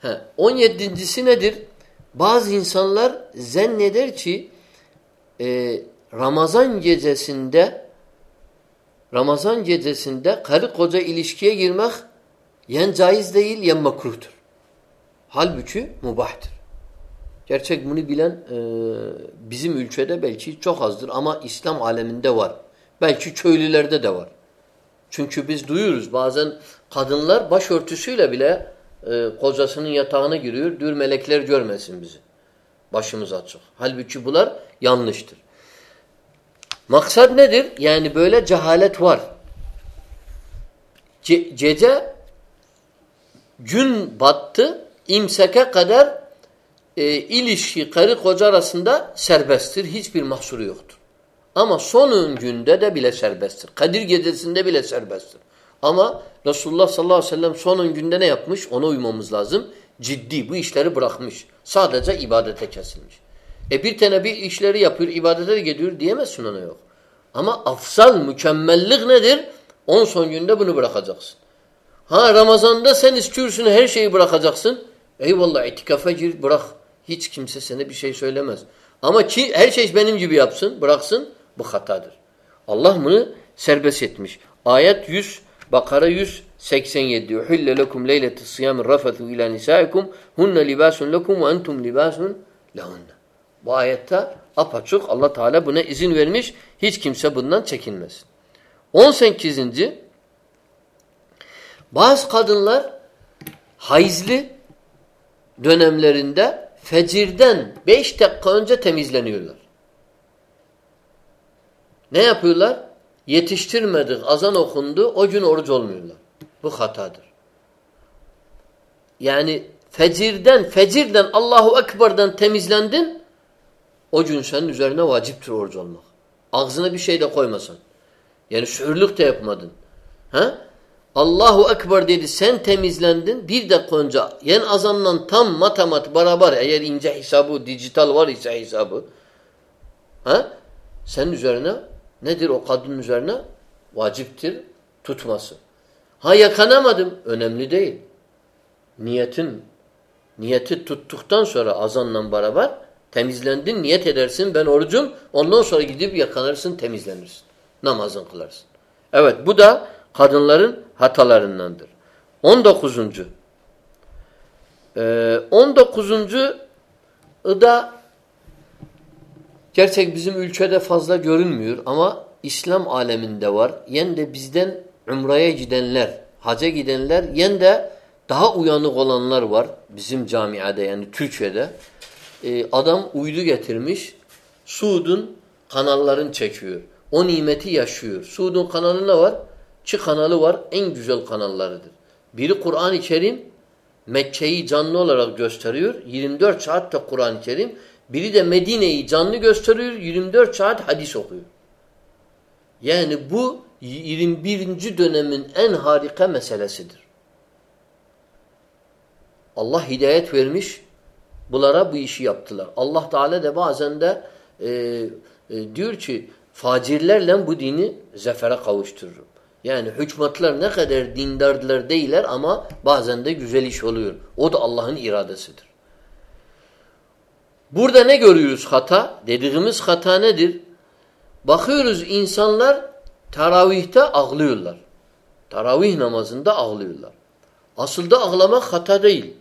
he, on yedincisi nedir? Bazı insanlar zanneder ki e, Ramazan gecesinde Ramazan gecesinde karı koca ilişkiye girmek yen caiz değil yen makruhtur. Halbuki mubahtır. Gerçek bunu bilen e, bizim ülkede belki çok azdır ama İslam aleminde var. Belki köylülerde de var. Çünkü biz duyuyoruz bazen kadınlar başörtüsüyle bile e, kocasının yatağına giriyor. Dür melekler görmesin bizi. Başımız açık. Halbuki bunlar yanlıştır. Maksat nedir? Yani böyle cehalet var. Ce gece gün battı, imseke kadar e, ilişki karı koca arasında serbesttir. Hiçbir mahsuru yoktur. Ama sonun günde de bile serbesttir. Kadir gecesinde bile serbesttir. Ama Resulullah sallallahu aleyhi ve sellem sonun günde ne yapmış? Ona uymamız lazım. Ciddi bu işleri bırakmış. Sadece ibadete kesilmiş. E bir tane bir işleri yapıyor, ibadete de gidiyor diyemezsin ona yok. Ama afsal, mükemmellik nedir? On son günde bunu bırakacaksın. Ha Ramazan'da sen istiyorsun her şeyi bırakacaksın. Eyvallah itikafa gir bırak. Hiç kimse sana bir şey söylemez. Ama ki her şey benim gibi yapsın, bıraksın bu hatadır. Allah bunu serbest etmiş. Ayet 100, Bakara 187. Uhille lekum leyletis siyamir rafethu ila nisaikum hunne libasun lekum ve entum libasun lehunne. Bu ayette apaçık Allah Teala buna izin vermiş. Hiç kimse bundan çekinmesin. 18. Bazı kadınlar hayızlı dönemlerinde fecirden beş dakika önce temizleniyorlar. Ne yapıyorlar? Yetiştirmedik, azan okundu, o gün oruç olmuyorlar. Bu hatadır. Yani fecirden, fecirden Allahu Ekber'den temizlendin, o gün senin üzerine vaciptir oruç olmak. Ağzına bir şey de koymasan. Yani şuurluk da yapmadın. Ha? Allahu Ekber dedi sen temizlendin bir dakika önce yen azanla tam matematik beraber eğer ince hesabı dijital var ise hesabı ha? Senin üzerine nedir o kadının üzerine? Vaciptir tutması. Ha yakanamadım. Önemli değil. Niyetin niyeti tuttuktan sonra azanla beraber temizlendin niyet edersin ben orucum ondan sonra gidip yakanırsın temizlenirsin. Namazın kılarsın. Evet bu da kadınların hatalarındandır. 19. Ee, 19. da gerçek bizim ülkede fazla görünmüyor ama İslam aleminde var. Yen de bizden umraya gidenler, haca gidenler, yen de daha uyanık olanlar var bizim camiada yani Türkiye'de. Ee, adam uydu getirmiş, Suud'un kanallarını çekiyor. O nimeti yaşıyor. Suud'un kanalı ne var? İki kanalı var. En güzel kanallarıdır. Biri Kur'an-ı Kerim Mekke'yi canlı olarak gösteriyor. 24 saat de Kur'an-ı Kerim. Biri de Medine'yi canlı gösteriyor. 24 saat hadis okuyor. Yani bu 21. dönemin en harika meselesidir. Allah hidayet vermiş. Bunlara bu işi yaptılar. Allah Teala de bazen de e, e, diyor ki facirlerle bu dini zefere kavuştururum. Yani hükümetler ne kadar dindardılar değiller ama bazen de güzel iş oluyor. O da Allah'ın iradesidir. Burada ne görüyoruz hata? Dediğimiz hata nedir? Bakıyoruz insanlar teravihte ağlıyorlar. Teravih namazında ağlıyorlar. Aslında ağlamak hata değil.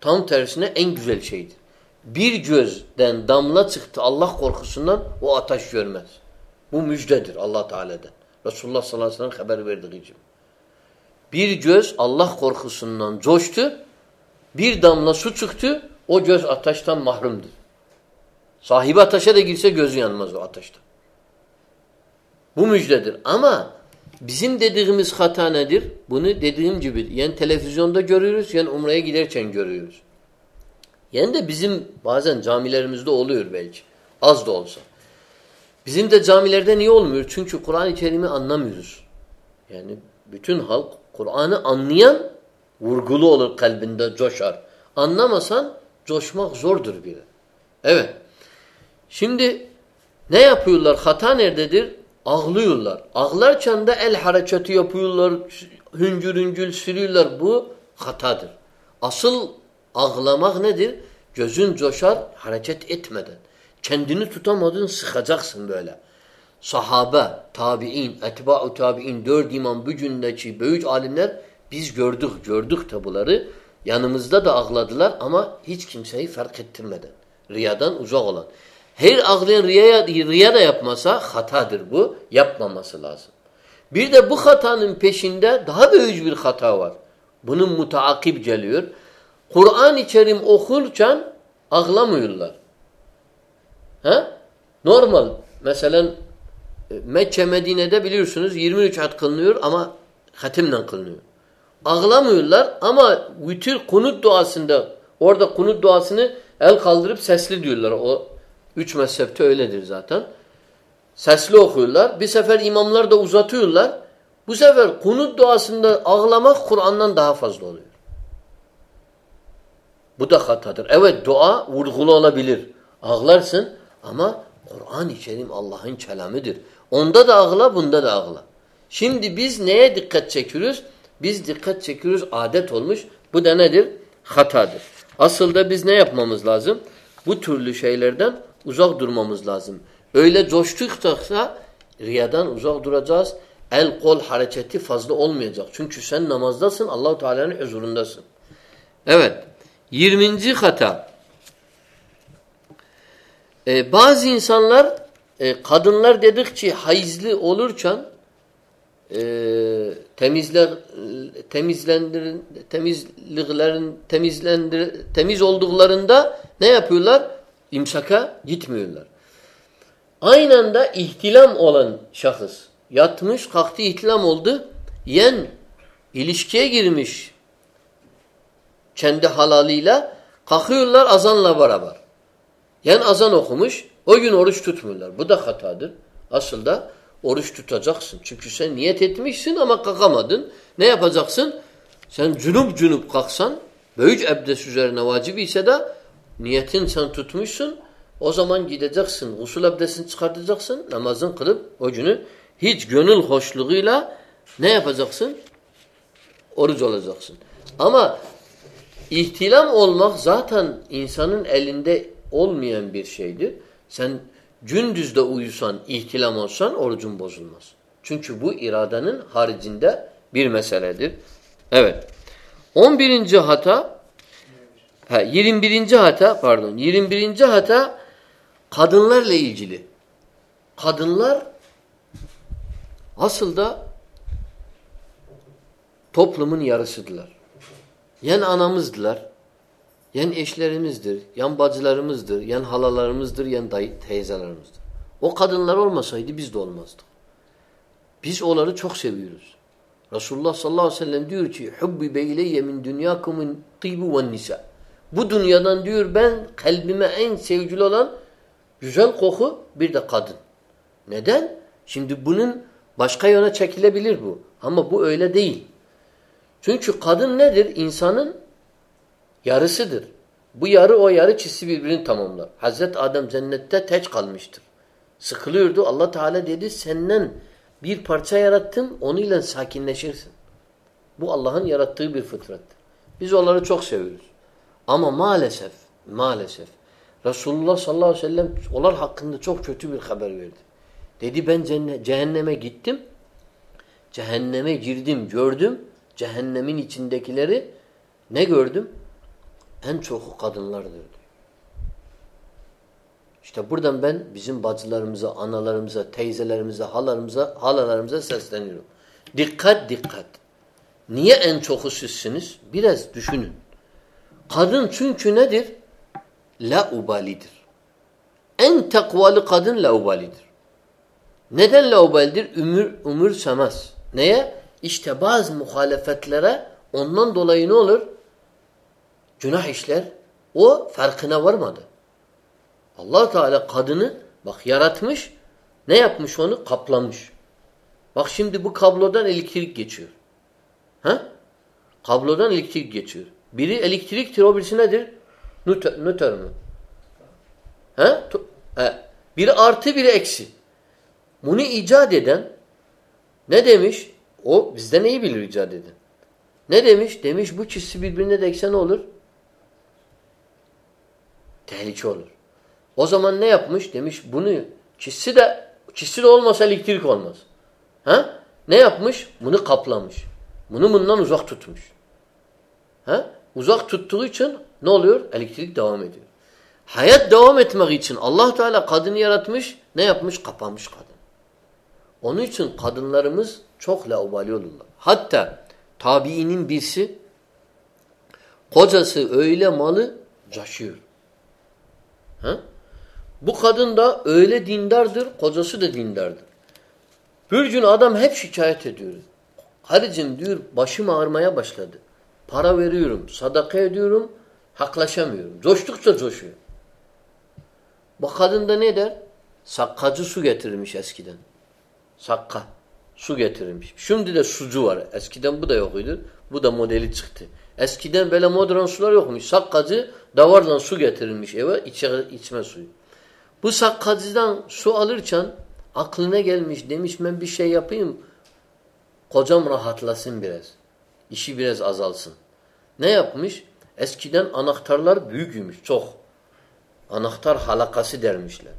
Tam tersine en güzel şeydir. Bir gözden damla çıktı Allah korkusundan o ateş görmez. Bu müjdedir Allah Teala'dan. Resulullah sallallahu aleyhi ve sellem haber verdiği gibi. Bir göz Allah korkusundan coştu, bir damla su çıktı, o göz ateşten mahrumdur. Sahibi ateşe de girse gözü yanmaz o ateşten. Bu müjdedir. Ama bizim dediğimiz hata nedir? Bunu dediğim gibi yani televizyonda görüyoruz, yani umreye giderken görüyoruz. Yani de bizim bazen camilerimizde oluyor belki. Az da olsa. Bizim de camilerde niye olmuyor? Çünkü Kur'an-ı Kerim'i anlamıyoruz. Yani bütün halk Kur'an'ı anlayan vurgulu olur kalbinde coşar. Anlamasan coşmak zordur bile. Evet. Şimdi ne yapıyorlar? Hata nerededir? Ağlıyorlar. Ağlarken de el hareketi yapıyorlar. Hüncür hüncür sürüyorlar. Bu hatadır. Asıl ağlamak nedir? Gözün coşar hareket etmeden. Kendini tutamadın sıkacaksın böyle. Sahabe, tabi'in, etba'u tabi'in, dört imam bu gündeki büyük alimler biz gördük, gördük tabuları. Yanımızda da ağladılar ama hiç kimseyi fark ettirmeden. Riyadan uzak olan. Her ağlayan riya, riya da yapmasa hatadır bu. Yapmaması lazım. Bir de bu hatanın peşinde daha büyük bir hata var. Bunun mutaakip geliyor. Kur'an-ı Kerim okurken ağlamıyorlar. Ha? Normal. Mesela e, Mekke Medine'de biliyorsunuz 23 at kılınıyor ama hatimle kılınıyor. Ağlamıyorlar ama bütün kunut duasında orada kunut duasını el kaldırıp sesli diyorlar. O üç mezhepte öyledir zaten. Sesli okuyorlar. Bir sefer imamlar da uzatıyorlar. Bu sefer kunut duasında ağlamak Kur'an'dan daha fazla oluyor. Bu da hatadır. Evet dua vurgulu olabilir. Ağlarsın ama Kur'an-ı Kerim Allah'ın kelamıdır. Onda da ağla, bunda da ağla. Şimdi biz neye dikkat çekiyoruz? Biz dikkat çekiyoruz, adet olmuş. Bu da nedir? Hatadır. Asıl da biz ne yapmamız lazım? bu türlü şeylerden uzak durmamız lazım. Öyle coştuksa riyadan uzak duracağız. El kol hareketi fazla olmayacak. Çünkü sen namazdasın, Allahu Teala'nın huzurundasın. Evet. 20. hata. Ee, bazı insanlar e, kadınlar dedikçe hayızlı olurken e, temizler temizlendirin temizliklerin temizlendir temiz olduklarında ne yapıyorlar? İmsaka gitmiyorlar. Aynı anda ihtilam olan şahıs yatmış, kalktı ihtilam oldu. Yen ilişkiye girmiş kendi halalıyla kalkıyorlar azanla beraber. Yen azan okumuş, o gün oruç tutmuyorlar. Bu da hatadır. Asıl da oruç tutacaksın. Çünkü sen niyet etmişsin ama kalkamadın. Ne yapacaksın? Sen cünüp cünüp kalksan, böyük ebdes üzerine vacip ise de niyetin sen tutmuşsun. O zaman gideceksin, usul abdestini çıkartacaksın, namazın kılıp o günü hiç gönül hoşluğuyla ne yapacaksın? Oruç olacaksın. Ama ihtilam olmak zaten insanın elinde olmayan bir şeydir. Sen gündüzde uyusan, ihtilam olsan orucun bozulmaz. Çünkü bu iradenin haricinde bir meseledir. Evet. 11. hata ha, 21. hata pardon 21. hata kadınlarla ilgili. Kadınlar asıl da toplumun yarısıdılar. Yen anamızdılar, yen eşlerimizdir, yan bacılarımızdır, yan halalarımızdır, yan dayı, teyzelerimizdir. O kadınlar olmasaydı biz de olmazdık. Biz onları çok seviyoruz. Resulullah sallallahu aleyhi ve sellem diyor ki hubbibe ileyye min dünyakumun tibu ve nisa. Bu dünyadan diyor ben kalbime en sevgili olan güzel koku bir de kadın. Neden? Şimdi bunun başka yöne çekilebilir bu. Ama bu öyle değil. Çünkü kadın nedir? İnsanın yarısıdır. Bu yarı o yarı çizsi birbirini tamamlar. Hazreti Adem cennette teç kalmıştır. Sıkılıyordu. Allah Teala dedi senden bir parça yarattım onunla sakinleşirsin. Bu Allah'ın yarattığı bir fıtrattır. Biz onları çok seviyoruz. Ama maalesef maalesef Resulullah sallallahu aleyhi ve sellem onlar hakkında çok kötü bir haber verdi. Dedi ben cehenneme gittim. Cehenneme girdim, gördüm. Cehennemin içindekileri ne gördüm? En çoku kadınlardır. İşte buradan ben bizim bacılarımıza, analarımıza, teyzelerimize, halarımıza, halalarımıza sesleniyorum. Dikkat dikkat. Niye en çoku sizsiniz? Biraz düşünün. Kadın çünkü nedir? Laubalidir. En takvalı kadın laubalidir. Neden laubalidir? Ümür, umursamaz. Neye? İşte bazı muhalefetlere ondan dolayı ne olur? Günah işler. O farkına varmadı. allah Teala kadını bak yaratmış. Ne yapmış onu? Kaplamış. Bak şimdi bu kablodan elektrik geçiyor. Ha? Kablodan elektrik geçiyor. Biri elektriktir, o birisi nedir? Nötr, nötr mü? He? He. Biri artı, biri eksi. Bunu icat eden ne demiş? O bizden iyi bilir icat eden. Ne demiş? Demiş bu çizsi birbirine dekse ne olur? Tehlike olur. O zaman ne yapmış? Demiş bunu çizsi de çizsi de olmasa elektrik olmaz. Ha? Ne yapmış? Bunu kaplamış. Bunu bundan uzak tutmuş. Ha? Uzak tuttuğu için ne oluyor? Elektrik devam ediyor. Hayat devam etmek için allah Teala kadını yaratmış. Ne yapmış? Kapamış kadın. Onun için kadınlarımız çok laubali olurlar. Hatta tabiinin birisi kocası öyle malı caşıyor. Ha? Bu kadın da öyle dindardır, kocası da dindardır. Bir gün adam hep şikayet ediyor. Karıcığım diyor başım ağrımaya başladı. Para veriyorum, sadaka ediyorum, haklaşamıyorum. Coştukça coşuyor. Bu kadın da ne der? Sakkacı su getirmiş eskiden. Sakka. Su getirilmiş. Şimdi de sucu var. Eskiden bu da yokuydu. Bu da modeli çıktı. Eskiden böyle modern sular yokmuş. Sakkacı davardan su getirilmiş eve içe, içme suyu. Bu sakkacıdan su alırken aklına gelmiş demiş ben bir şey yapayım kocam rahatlasın biraz. İşi biraz azalsın. Ne yapmış? Eskiden anahtarlar büyükmüş çok. Anahtar halakası dermişler.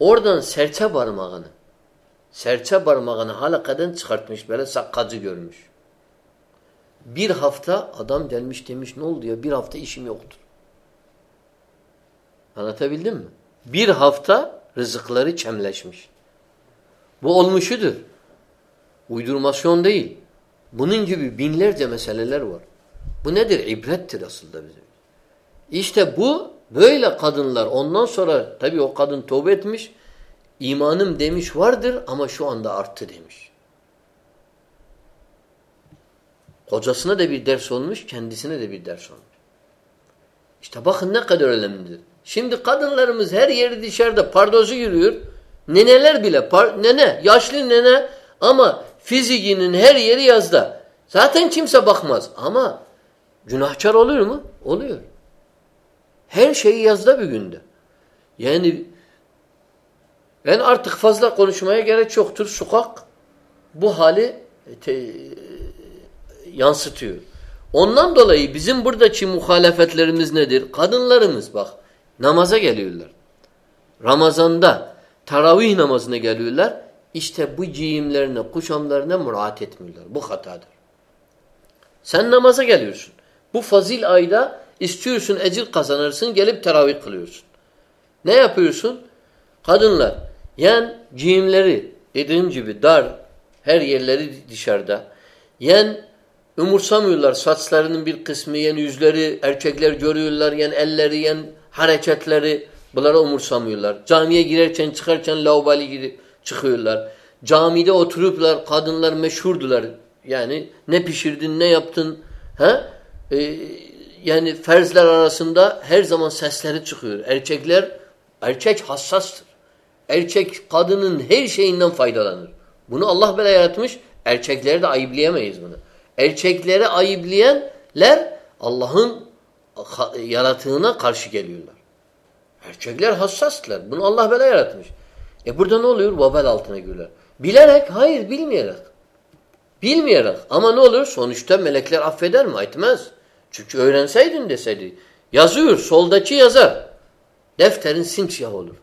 Oradan serçe parmağını serçe parmağını halakadan çıkartmış böyle sakkacı görmüş. Bir hafta adam gelmiş demiş ne oldu ya bir hafta işim yoktur. Anlatabildim mi? Bir hafta rızıkları çemleşmiş. Bu olmuşudur. Uydurmasyon değil. Bunun gibi binlerce meseleler var. Bu nedir? İbrettir aslında bizim. İşte bu böyle kadınlar ondan sonra tabii o kadın tövbe etmiş imanım demiş vardır ama şu anda arttı demiş. Kocasına da bir ders olmuş, kendisine de bir ders olmuş. İşte bakın ne kadar önemlidir. Şimdi kadınlarımız her yeri dışarıda pardozu yürüyor. Neneler bile, par, nene, yaşlı nene ama fizikinin her yeri yazda. Zaten kimse bakmaz ama günahkar oluyor mu? Oluyor. Her şeyi yazda bir günde. Yani ben artık fazla konuşmaya gerek yoktur. Sokak bu hali te, yansıtıyor. Ondan dolayı bizim buradaki muhalefetlerimiz nedir? Kadınlarımız bak namaza geliyorlar. Ramazanda taravih namazına geliyorlar. İşte bu giyimlerine, kuşamlarına murat etmiyorlar. Bu hatadır. Sen namaza geliyorsun. Bu fazil ayda istiyorsun, ecir kazanırsın, gelip teravih kılıyorsun. Ne yapıyorsun? Kadınlar Yen giyimleri dediğim gibi dar, her yerleri dışarıda. Yen umursamıyorlar saçlarının bir kısmı, yen yüzleri erkekler görüyorlar, yen elleri, yen hareketleri bunlara umursamıyorlar. Camiye girerken çıkarken laubali girip çıkıyorlar. Camide oturuplar, kadınlar meşhurdular. Yani ne pişirdin, ne yaptın? Ha? Ee, yani ferzler arasında her zaman sesleri çıkıyor. Erkekler, erkek hassastır. Erkek kadının her şeyinden faydalanır. Bunu Allah böyle yaratmış. Erkekleri de ayıplayamayız bunu. Erkekleri ayıplayanlar Allah'ın yaratığına karşı geliyorlar. Erkekler hassastılar. Bunu Allah böyle yaratmış. E burada ne oluyor? Vabel altına giriyorlar. Bilerek? Hayır bilmeyerek. Bilmeyerek. Ama ne olur? Sonuçta melekler affeder mi? Etmez. Çünkü öğrenseydin deseydi. Yazıyor. Soldaki yazar. Defterin simsiyah olur.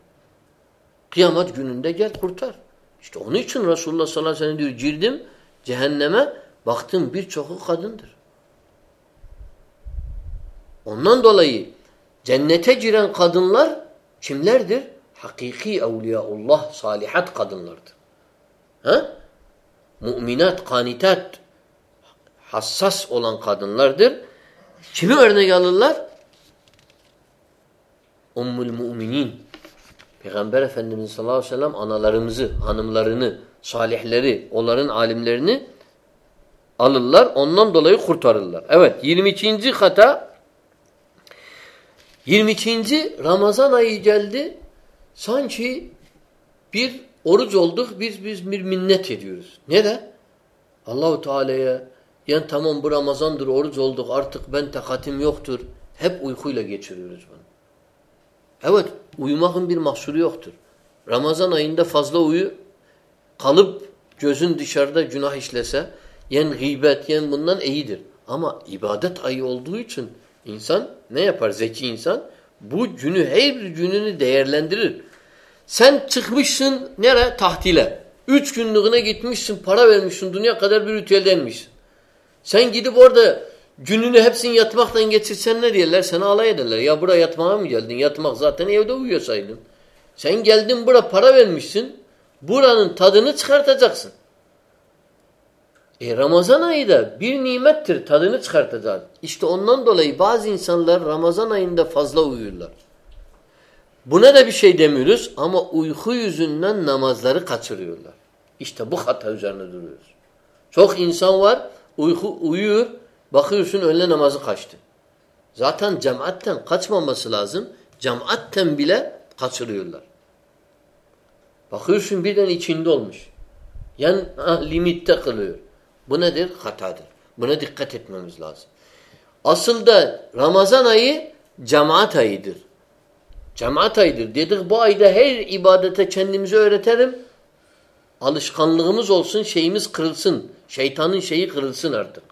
Kıyamet gününde gel kurtar. İşte onun için Resulullah sallallahu aleyhi ve sellem diyor girdim cehenneme baktım birçoku kadındır. Ondan dolayı cennete giren kadınlar kimlerdir? Hakiki evliyaullah, salihat kadınlardır. Ha? Müminat, kanitat, hassas olan kadınlardır. Kimi örnek alırlar? Ummul müminin. Peygamber Efendimiz sallallahu aleyhi ve sellem analarımızı, hanımlarını, salihleri, onların alimlerini alırlar. Ondan dolayı kurtarırlar. Evet 22. hata 22. Ramazan ayı geldi. Sanki bir oruç olduk. Biz biz bir minnet ediyoruz. Neden? Allahu Teala'ya yani tamam bu Ramazandır oruç olduk artık ben takatim yoktur. Hep uykuyla geçiriyoruz bunu. Evet uyumakın bir mahsuru yoktur. Ramazan ayında fazla uyu kalıp gözün dışarıda günah işlese yen gıybet yen bundan iyidir. Ama ibadet ayı olduğu için insan ne yapar zeki insan? Bu günü her bir gününü değerlendirir. Sen çıkmışsın nere? Tahtile. Üç günlüğüne gitmişsin, para vermişsin, dünya kadar bir ritüeldenmişsin. Sen gidip orada Gününü hepsini yatmaktan geçirsen ne diyorlar? Sana alay ederler. Ya buraya yatmaya mı geldin? Yatmak zaten evde uyuyorsaydın. Sen geldin bura para vermişsin. Buranın tadını çıkartacaksın. E Ramazan ayı da bir nimettir. Tadını çıkartacağız. İşte ondan dolayı bazı insanlar Ramazan ayında fazla uyuyorlar. Buna da bir şey demiyoruz ama uyku yüzünden namazları kaçırıyorlar. İşte bu hata üzerine duruyoruz. Çok insan var uyku uyuyor Bakıyorsun öğle namazı kaçtı. Zaten cemaatten kaçmaması lazım. Cemaatten bile kaçırıyorlar. Bakıyorsun birden içinde olmuş. Yani ah, limitte kılıyor. Bu nedir? Hatadır. Buna dikkat etmemiz lazım. Asıl da Ramazan ayı cemaat ayıdır. Cemaat ayıdır. Dedik bu ayda her ibadete kendimizi öğretelim. Alışkanlığımız olsun, şeyimiz kırılsın. Şeytanın şeyi kırılsın artık.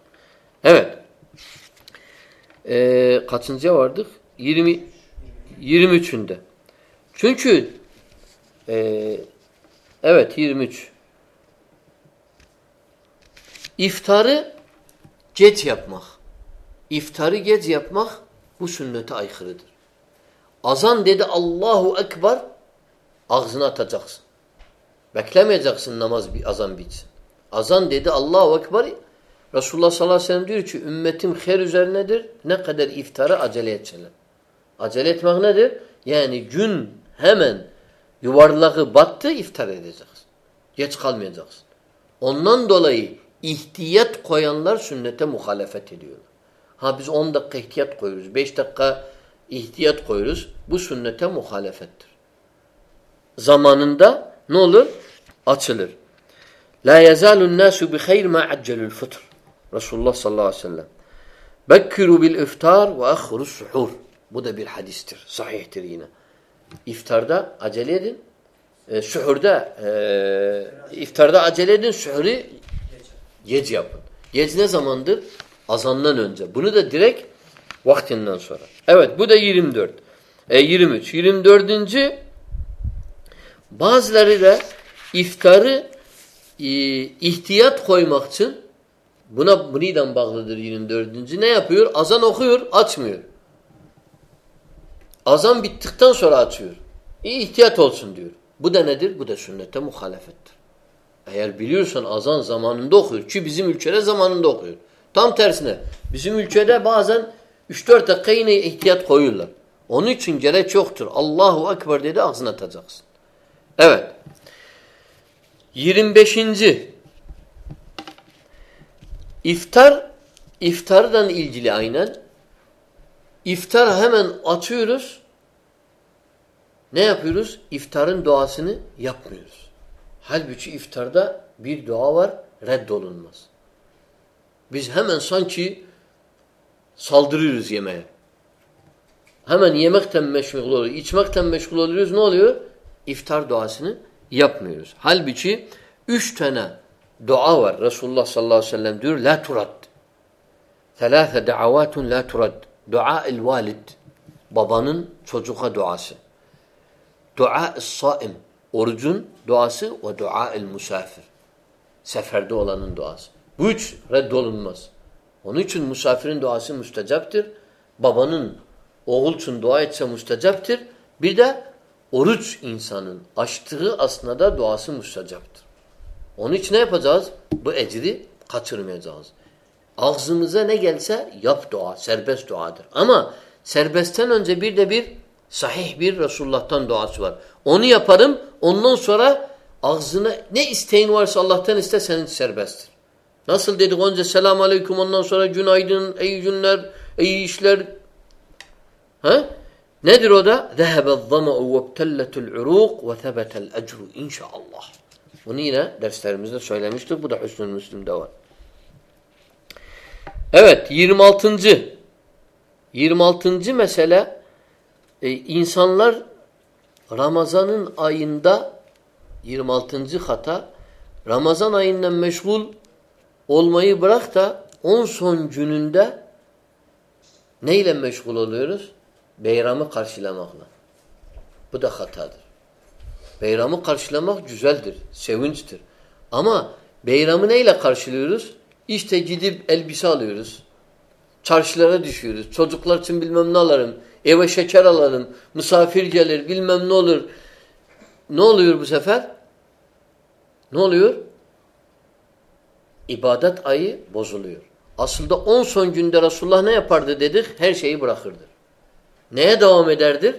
Evet. Ee, kaçıncıya vardık? 20 23'ünde. Çünkü e, evet 23 İftarı geç yapmak. İftarı geç yapmak bu sünnete aykırıdır. Azan dedi Allahu Ekber ağzına atacaksın. Beklemeyeceksin namaz bir azan bitsin. Azan dedi Allahu Ekber Resulullah sallallahu aleyhi ve sellem diyor ki ümmetim her üzerinedir. Ne kadar iftarı acele etseler. Acele etmek nedir? Yani gün hemen yuvarlağı battı iftar edeceksin. Geç kalmayacaksın. Ondan dolayı ihtiyat koyanlar sünnete muhalefet ediyorlar. Ha biz 10 dakika ihtiyat koyuyoruz. 5 dakika ihtiyat koyuyoruz. Bu sünnete muhalefettir. Zamanında ne olur? Açılır. La yazalun nasu bi hayr ma accelul fıtr. Resulullah sallallahu aleyhi ve sellem. Bekkiru bil iftar ve ahru suhur. Bu da bir hadistir. Sahihtir yine. İftarda acele edin. E, suhurda e, iftarda acele edin. Suhuru Gece yapın. Gece ne zamandır? Azandan önce. Bunu da direkt vaktinden sonra. Evet bu da 24. E 23. 24. Bazıları da iftarı e, ihtiyat koymak için buna buniden bağlıdır 24. Ne yapıyor? Azan okuyor, açmıyor. Azan bittikten sonra açıyor. E, ihtiyat olsun diyor. Bu da nedir? Bu da sünnete muhalefettir. Eğer biliyorsan azan zamanında okuyor. Ki bizim ülkede zamanında okuyor. Tam tersine. Bizim ülkede bazen 3-4 dakika yine ihtiyat koyuyorlar. Onun için gerek yoktur. Allahu Ekber dedi ağzına atacaksın. Evet. 25. İftar iftardan ilgili aynen. İftar hemen açıyoruz. Ne yapıyoruz? İftarın duasını yapmıyoruz. Halbuki iftarda bir dua var, reddolunmaz. Biz hemen sanki saldırıyoruz yemeğe. Hemen yemekten meşgul oluyoruz, içmekten meşgul oluyoruz. Ne oluyor? İftar duasını yapmıyoruz. Halbuki üç tane dua var. Resulullah sallallahu aleyhi ve sellem diyor, la turad. Thelâfe da'avatun la turad. Dua-il valid. Babanın çocuğa duası. Dua-ı saim. Orucun duası ve dua-el musafir. Seferde olanın duası. Bu üç reddolunmaz. Onun için musafirin duası müstecaptır. Babanın oğul için dua etse müstecaptır. Bir de oruç insanın açtığı aslında duası müstecaptır. Onun için ne yapacağız? Bu ecri kaçırmayacağız. Ağzımıza ne gelse yap dua. Serbest duadır. Ama serbestten önce bir de bir sahih bir Resulullah'tan duası var. Onu yaparım. Ondan sonra ağzına ne isteğin varsa Allah'tan iste senin serbesttir. Nasıl dedik önce selamun aleyküm ondan sonra günaydın, iyi günler, iyi işler. Ha? Nedir o da? ذَهَبَ الظَّمَعُ وَابْتَلَّتُ الْعُرُوقُ وَثَبَتَ الْاَجْرُ inşallah. Bunu yine derslerimizde söylemiştik. Bu da Hüsnü Müslim'de var. Evet 26. 26. mesele e, insanlar Ramazan'ın ayında 26. hata Ramazan ayından meşgul olmayı bırak da 10 son gününde neyle meşgul oluyoruz? Beyramı karşılamakla. Bu da hatadır. Beyramı karşılamak güzeldir, sevinçtir. Ama beyramı neyle karşılıyoruz? İşte gidip elbise alıyoruz. Çarşılara düşüyoruz. Çocuklar için bilmem ne alırım. Eve şeker alalım. Misafir gelir bilmem ne olur. Ne oluyor bu sefer? Ne oluyor? İbadet ayı bozuluyor. Aslında on son günde Resulullah ne yapardı dedik? Her şeyi bırakırdı. Neye devam ederdir?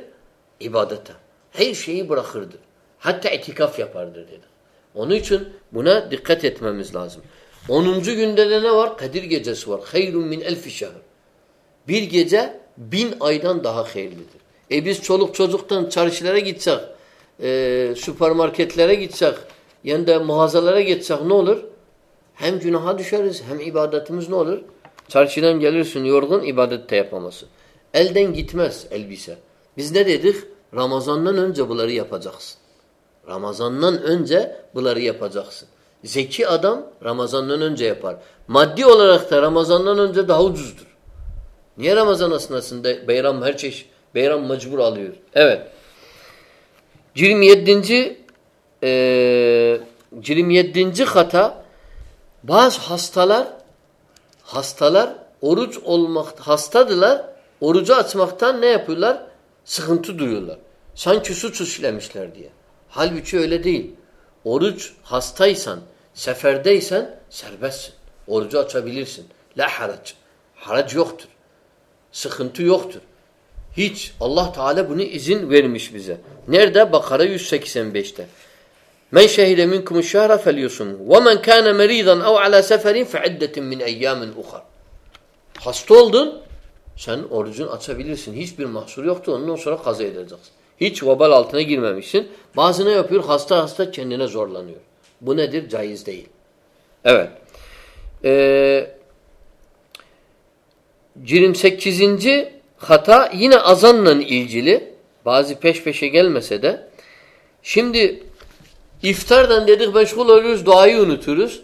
İbadete. Her şeyi bırakırdı. Hatta itikaf yapardı dedik. Onun için buna dikkat etmemiz lazım. Onuncu günde de ne var? Kadir gecesi var. Hayrun min elfi şehr. Bir gece bin aydan daha hayırlıdır. E biz çoluk çocuktan çarşılara gitsek, e, süpermarketlere gitsek, yani de mağazalara gitsek ne olur? Hem günaha düşeriz hem ibadetimiz ne olur? Çarşıdan gelirsin yorgun ibadet de yapamazsın. Elden gitmez elbise. Biz ne dedik? Ramazandan önce bunları yapacaksın. Ramazandan önce bunları yapacaksın. Zeki adam Ramazandan önce yapar. Maddi olarak da Ramazandan önce daha ucuzdur. Niye Ramazan esnasında bayram her çeşit Beyram mecbur alıyor. Evet. 27. E, 27. hata bazı hastalar hastalar oruç olmak hastadılar. Orucu açmaktan ne yapıyorlar? Sıkıntı duyuyorlar. Sanki suç işlemişler diye. Halbuki öyle değil. Oruç hastaysan, seferdeysen serbestsin. Orucu açabilirsin. La harac. Harac yoktur. Sıkıntı yoktur. Hiç. Allah Teala bunu izin vermiş bize. Nerede? Bakara 185'te. Men şehide minkum şehra felyusum. Ve men kana meridan ev ala seferin fe iddetin min eyyamin uhar. Hasta oldun, sen orucun açabilirsin. Hiçbir mahsur yoktu. Ondan sonra kaza edeceksin. Hiç vabal altına girmemişsin. Bazı ne yapıyor? Hasta hasta kendine zorlanıyor. Bu nedir? Caiz değil. Evet. Ee, 28. hata yine azanla ilgili. Bazı peş peşe gelmese de. Şimdi iftardan dedik meşgul oluyoruz, duayı unuturuz.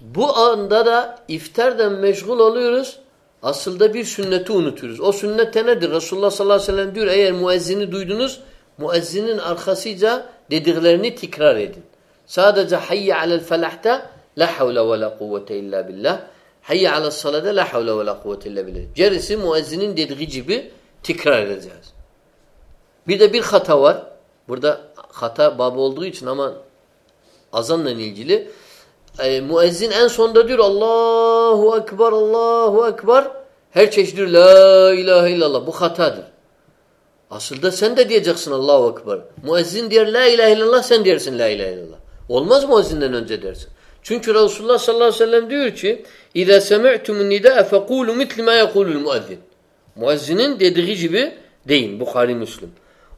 Bu anda da iftardan meşgul oluyoruz. Aslında bir sünneti unuturuz. O sünnette nedir? Resulullah sallallahu aleyhi ve sellem diyor eğer müezzini duydunuz müezzinin arkasıca dediklerini tekrar edin. Sadece hayye alel felahta la havle ve la kuvvete illa billah. Hayye alel salade la havle ve la kuvvete illa billah. Gerisi müezzinin dediği gibi tekrar edeceğiz. Bir de bir hata var. Burada hata babı olduğu için ama azanla ilgili e, müezzin en sonda diyor Allahu Ekber, Allahu Ekber. Her çeşit diyor La ilahe illallah. Bu hatadır. Aslında sen de diyeceksin Allahu Ekber. Müezzin diyor La ilahe illallah sen dersin La ilahe illallah. Olmaz müezzinden önce dersin. Çünkü Resulullah sallallahu aleyhi ve sellem diyor ki اِذَا سَمِعْتُمُ النِّدَاءَ فَقُولُوا مِثْلِ مَا يَقُولُ الْمُؤَذِّنِ Müezzinin dediği gibi deyin. Bukhari Müslüm.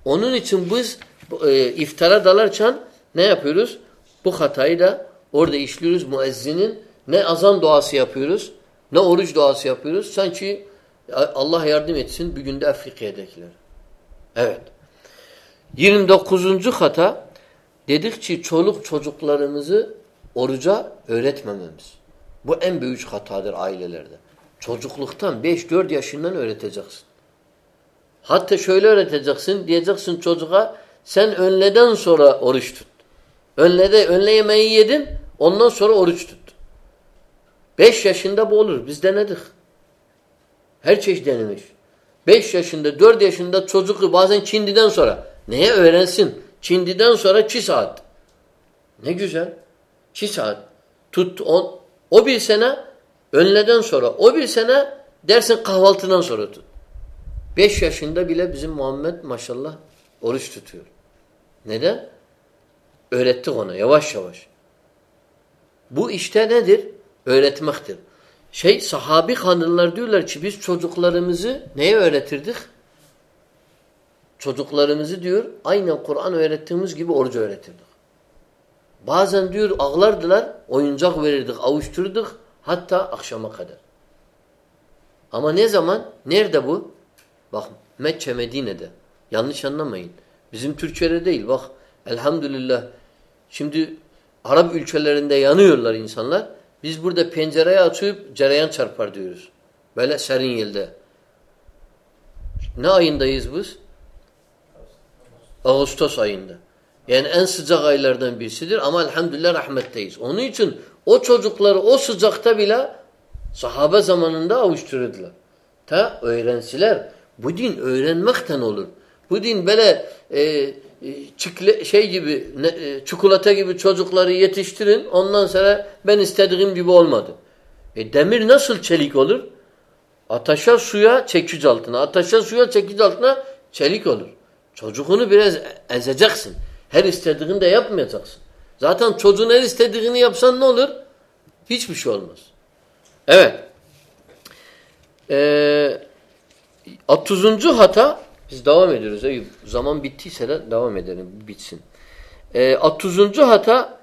Onun için biz e, iftara dalarken ne yapıyoruz? Bu hatayı da orada işliyoruz. Müezzinin ne azan duası yapıyoruz, ne oruç duası yapıyoruz. Sanki Allah yardım etsin bir günde Afrika'dakiler. Evet. 29. hata dedik ki çoluk çocuklarımızı oruca öğretmememiz. Bu en büyük hatadır ailelerde. Çocukluktan 5-4 yaşından öğreteceksin. Hatta şöyle öğreteceksin. Diyeceksin çocuğa sen önleden sonra oruç tut. Önlede, önle yemeği yedin ondan sonra oruç tut. 5 yaşında bu olur. Biz denedik. Her çeşit denemiş. 5 yaşında, 4 yaşında çocuk bazen Çindi'den sonra. Neye öğrensin? Çindi'den sonra 2 saat. Ne güzel. 2 saat. Tut on, o bir sene önleden sonra. O bir sene dersin kahvaltıdan sonra tut. 5 yaşında bile bizim Muhammed maşallah oruç tutuyor. Neden? Öğrettik ona yavaş yavaş. Bu işte nedir? Öğretmektir. Şey sahabi hanımlar diyorlar ki biz çocuklarımızı neye öğretirdik? Çocuklarımızı diyor aynen Kur'an öğrettiğimiz gibi orucu öğretirdik. Bazen diyor ağlardılar, oyuncak verirdik, avuşturduk hatta akşama kadar. Ama ne zaman? Nerede bu? Bak Mekke Medine'de. Yanlış anlamayın. Bizim Türkçe'de değil. Bak elhamdülillah şimdi Arap ülkelerinde yanıyorlar insanlar. Biz burada pencereyi açıp cereyan çarpar diyoruz. Böyle serin yılda. Ne ayındayız biz? Ağustos ayında. Yani en sıcak aylardan birisidir ama elhamdülillah rahmetteyiz. Onun için o çocukları o sıcakta bile sahabe zamanında avuşturdular. Ta öğrensiler. Bu din öğrenmekten olur. Bu din böyle e, çikle, şey gibi ne, e, çikolata gibi çocukları yetiştirin. Ondan sonra ben istediğim gibi olmadı. E, demir nasıl çelik olur? Ataşa suya çekiç altına. Ataşa suya çekiç altına çelik olur. Çocuğunu biraz ezeceksin. Her istediğini de yapmayacaksın. Zaten çocuğun her istediğini yapsan ne olur? Hiçbir şey olmaz. Evet. Ee, 30. hata biz devam ediyoruz. Eyüp. Zaman bittiyse de devam edelim. Bitsin. Ee, 30. hata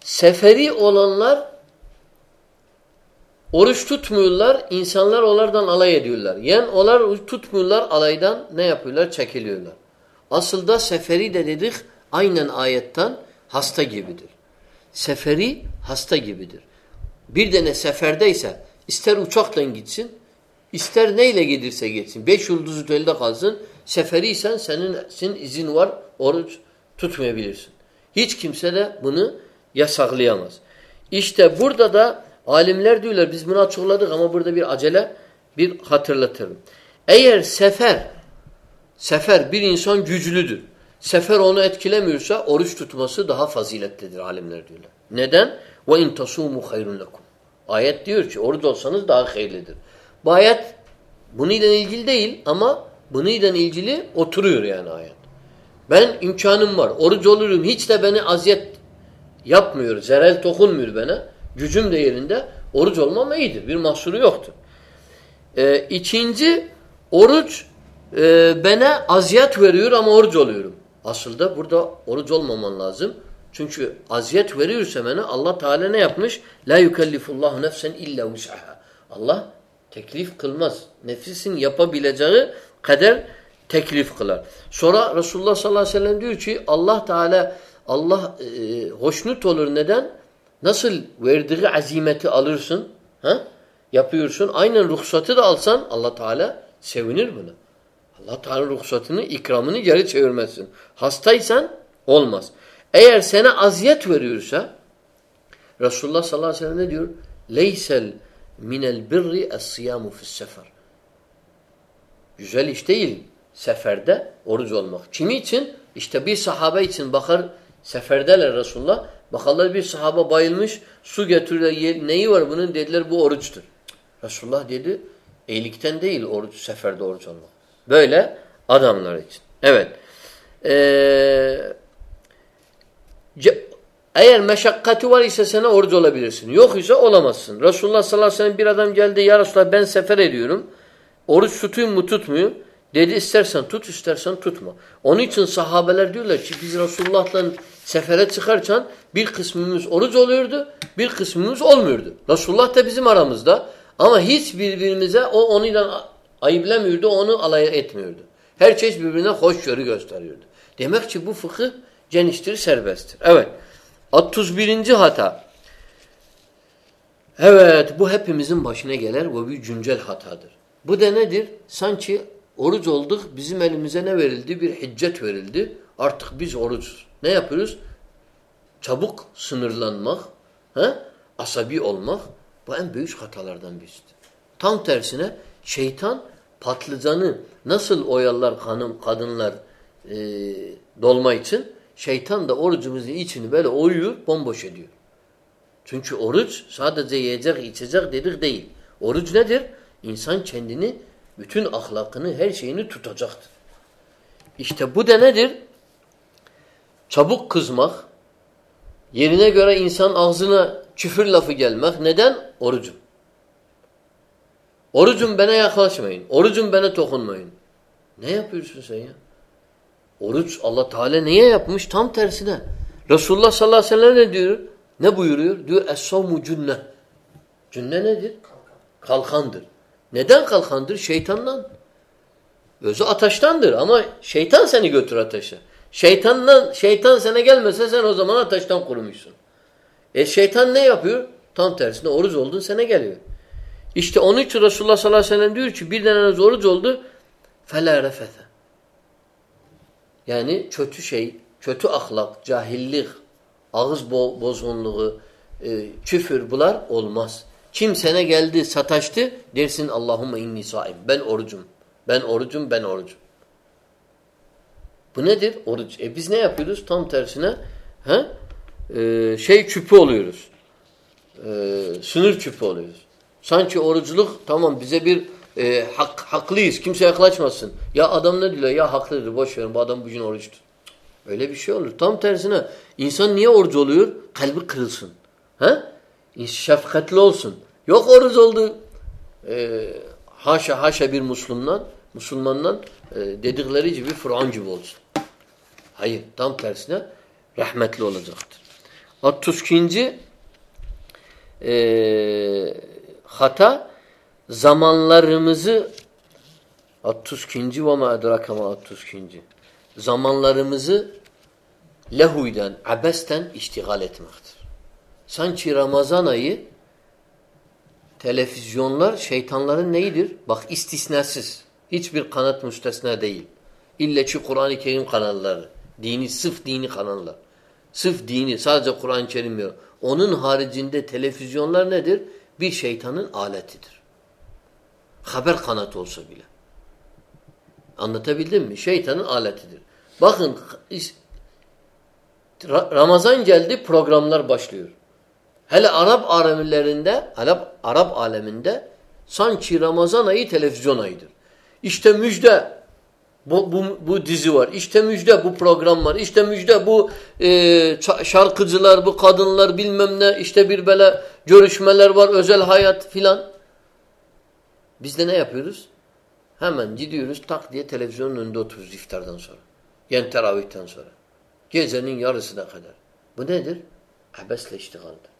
seferi olanlar oruç tutmuyorlar. insanlar onlardan alay ediyorlar. Yani onlar tutmuyorlar alaydan ne yapıyorlar? Çekiliyorlar. Asıl da seferi de dedik aynen ayetten hasta gibidir. Seferi hasta gibidir. Bir tane seferdeyse ister uçakla gitsin İster neyle gelirse geçsin. Beş yıldız otelde kalsın. Seferiysen senin, senin izin var. Oruç tutmayabilirsin. Hiç kimse de bunu yasaklayamaz. İşte burada da alimler diyorlar biz bunu açıkladık ama burada bir acele bir hatırlatırım. Eğer sefer sefer bir insan güçlüdür. Sefer onu etkilemiyorsa oruç tutması daha faziletlidir alimler diyorlar. Neden? Ve in tasumu hayrun lekum. Ayet diyor ki oruç olsanız daha hayırlıdır. Bu ayet bununla ilgili değil ama bununla ilgili oturuyor yani ayet. Ben imkanım var. Oruç olurum. Hiç de beni aziyet yapmıyor. Zerel dokunmuyor bana. Gücüm de yerinde. Oruç olmam iyidir. Bir mahsuru yoktur. Ee, ikinci oruç e, bana aziyet veriyor ama oruç oluyorum. Aslında burada oruç olmaman lazım. Çünkü aziyet veriyorsa bana Allah Teala ne yapmış? La yukellifullahu nefsen illa vus'aha. Allah teklif kılmaz. Nefisin yapabileceği kadar teklif kılar. Sonra Resulullah sallallahu aleyhi ve sellem diyor ki Allah Teala Allah e, hoşnut olur. Neden? Nasıl verdiği azimeti alırsın? Ha? Yapıyorsun. Aynen ruhsatı da alsan Allah Teala sevinir buna. Allah Teala ruhsatını, ikramını geri çevirmezsin. Hastaysan olmaz. Eğer sana aziyet veriyorsa Resulullah sallallahu aleyhi ve sellem ne diyor? Leysel minel birri es-siyamu fi's-sefer. Güzel iş değil seferde oruç olmak. Kimi için? İşte bir sahabe için bakar seferdeler Resulullah. Bakarlar bir sahabe bayılmış su getirirler. Neyi var bunun? Dediler bu oruçtur. Resulullah dedi iyilikten değil oruç seferde oruç olmak. Böyle adamlar için. Evet. Ee, eğer meşakkati var ise sana oruç olabilirsin. Yok ise olamazsın. Resulullah sallallahu aleyhi ve sellem bir adam geldi. Ya Resulullah ben sefer ediyorum. Oruç tutayım mı tutmuyor. Dedi istersen tut istersen tutma. Onun için sahabeler diyorlar ki biz Resulullah'la sefere çıkarken bir kısmımız oruç oluyordu, bir kısmımız olmuyordu. Resulullah da bizim aramızda ama hiç birbirimize o onunla ayıplamıyordu, onu alay etmiyordu. Her şey birbirine hoşgörü gösteriyordu. Demek ki bu fıkıh geniştir, serbesttir. Evet. 31. hata. Evet, bu hepimizin başına gelir ve bir güncel hatadır. Bu da nedir? Sanki Oruç olduk. Bizim elimize ne verildi? Bir hiccet verildi. Artık biz oruç. Ne yapıyoruz? Çabuk sınırlanmak, he? asabi olmak. Bu en büyük hatalardan birisidir. Tam tersine şeytan patlıcanı nasıl oyallar hanım, kadınlar e, dolma için şeytan da orucumuzun içini böyle oyuyor, bomboş ediyor. Çünkü oruç sadece yiyecek, içecek dedik değil. Oruç nedir? İnsan kendini bütün ahlakını, her şeyini tutacaktır. İşte bu da nedir? Çabuk kızmak, yerine göre insan ağzına küfür lafı gelmek. Neden? Orucum. Orucum bana yaklaşmayın. Orucum bana dokunmayın. Ne yapıyorsun sen ya? Oruç Allah Teala niye yapmış? Tam tersine. Resulullah sallallahu aleyhi ve sellem ne diyor? Ne buyuruyor? Diyor es-savmu cünne. Cünne nedir? Kalkandır. Neden kalkandır? Şeytandan. Özü ateştendir ama şeytan seni götür ateşe. Şeytandan, şeytan sana gelmese sen o zaman ateşten kurumuşsun. E şeytan ne yapıyor? Tam tersine oruç oldun sana geliyor. İşte onun için Resulullah sallallahu aleyhi ve sellem diyor ki bir deneniz oruç oldu فَلَا رَفَثَ Yani kötü şey, kötü ahlak, cahillik, ağız bo bozgunluğu, e, küfür bunlar olmaz. Kim sene geldi sataştı dersin Allahümme inni saim. Ben orucum. Ben orucum, ben orucum. Bu nedir? Oruç. E biz ne yapıyoruz? Tam tersine he? Ee, şey küpü oluyoruz. Ee, sınır küpü oluyoruz. Sanki oruculuk tamam bize bir e, hak, haklıyız. Kimse yaklaşmasın. Ya adam ne diyor? Ya haklıdır. Boş verin. Bu adam bugün oruçtu. Öyle bir şey olur. Tam tersine insan niye oruç oluyor? Kalbi kırılsın. He? şefkatli olsun. Yok oruç oldu. E, haşa haşa bir Müslümandan, Müslümandan e, dedikleri gibi Fıraun gibi olsun. Hayır. Tam tersine rahmetli olacaktır. 32. E, hata zamanlarımızı 32. ve ma edrakama 32. Zamanlarımızı lehuyden, abesten iştigal etmektir. Sanki Ramazan ayı televizyonlar şeytanların neyidir? Bak istisnasız. Hiçbir kanat müstesna değil. İlle ki Kur'an-ı Kerim kanalları. Dini, sıf dini kanallar. Sıf dini, sadece Kur'an-ı Kerim yok. Onun haricinde televizyonlar nedir? Bir şeytanın aletidir. Haber kanatı olsa bile. Anlatabildim mi? Şeytanın aletidir. Bakın Ramazan geldi programlar başlıyor. Hele Arap alemlerinde, Arap, Arap aleminde sanki Ramazan ayı televizyon ayıdır. İşte müjde bu, bu, bu dizi var. İşte müjde bu program var. İşte müjde bu e, şarkıcılar, bu kadınlar bilmem ne. İşte bir böyle görüşmeler var, özel hayat filan. Biz de ne yapıyoruz? Hemen gidiyoruz tak diye televizyonun önünde oturuyoruz iftardan sonra. Yani teravihten sonra. Gecenin yarısına kadar. Bu nedir? Abesle iştigaldir.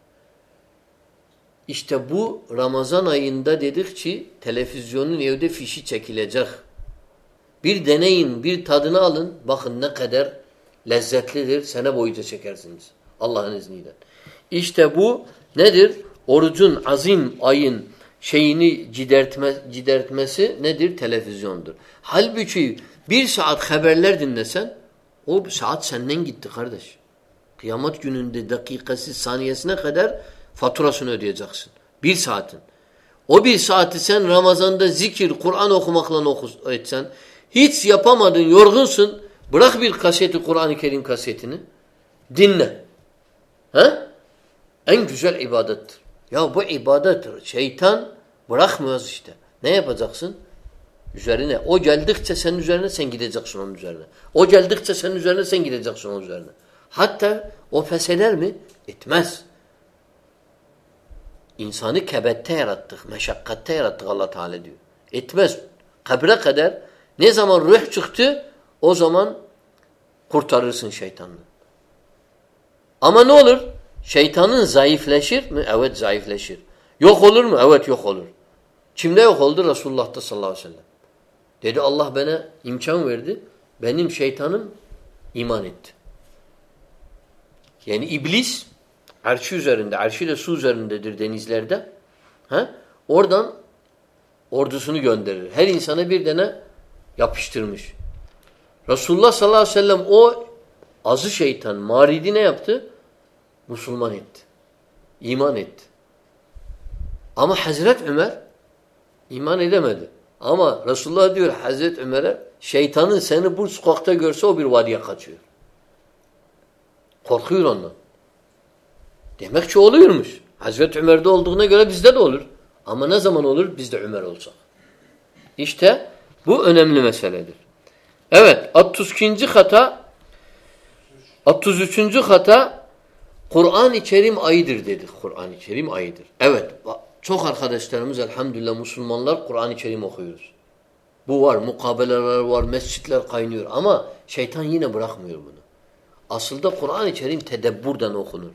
İşte bu Ramazan ayında dedik ki televizyonun evde fişi çekilecek. Bir deneyin, bir tadını alın. Bakın ne kadar lezzetlidir. Sene boyunca çekersiniz. Allah'ın izniyle. İşte bu nedir? Orucun azim ayın şeyini cidertme, cidertmesi nedir? Televizyondur. Halbuki bir saat haberler dinlesen o saat senden gitti kardeş. Kıyamet gününde dakikası saniyesine kadar faturasını ödeyeceksin. Bir saatin. O bir saati sen Ramazan'da zikir, Kur'an okumakla okus, etsen, hiç yapamadın, yorgunsun, bırak bir kaseti, Kur'an-ı Kerim kasetini, dinle. He? En güzel ibadettir. Ya bu ibadettir. Şeytan bırakmıyoruz işte. Ne yapacaksın? Üzerine. O geldikçe senin üzerine sen gideceksin onun üzerine. O geldikçe senin üzerine sen gideceksin onun üzerine. Hatta o fesheder mi? Etmez. İnsanı kebette yarattık, meşakkatte yarattık Allah Teala diyor. Etmez. Kabre kadar ne zaman ruh çıktı o zaman kurtarırsın şeytanı. Ama ne olur? Şeytanın zayıfleşir mi? Evet zayıfleşir. Yok olur mu? Evet yok olur. Kimde yok oldu? Resulullah'ta sallallahu aleyhi ve sellem. Dedi Allah bana imkan verdi. Benim şeytanım iman etti. Yani iblis Erşi üzerinde, erşi de su üzerindedir denizlerde. He? Oradan ordusunu gönderir. Her insana bir tane yapıştırmış. Resulullah sallallahu aleyhi ve sellem o azı şeytan, maridi ne yaptı? Müslüman etti. İman etti. Ama Hazret Ömer iman edemedi. Ama Resulullah diyor Hazret Ömer'e şeytanın seni bu sokakta görse o bir vadiye kaçıyor. Korkuyor ondan. Demek ki oluyormuş. Hazreti Ömer'de olduğuna göre bizde de olur. Ama ne zaman olur? Bizde Ömer olsak. İşte bu önemli meseledir. Evet 32. hata 33. hata Kur'an-ı Kerim ayıdır dedik. Kur'an-ı Kerim ayıdır. Evet çok arkadaşlarımız elhamdülillah Müslümanlar Kur'an-ı Kerim okuyoruz. Bu var, mukabeleler var, mescitler kaynıyor ama şeytan yine bırakmıyor bunu. Aslında Kur'an-ı Kerim tedebburdan okunur.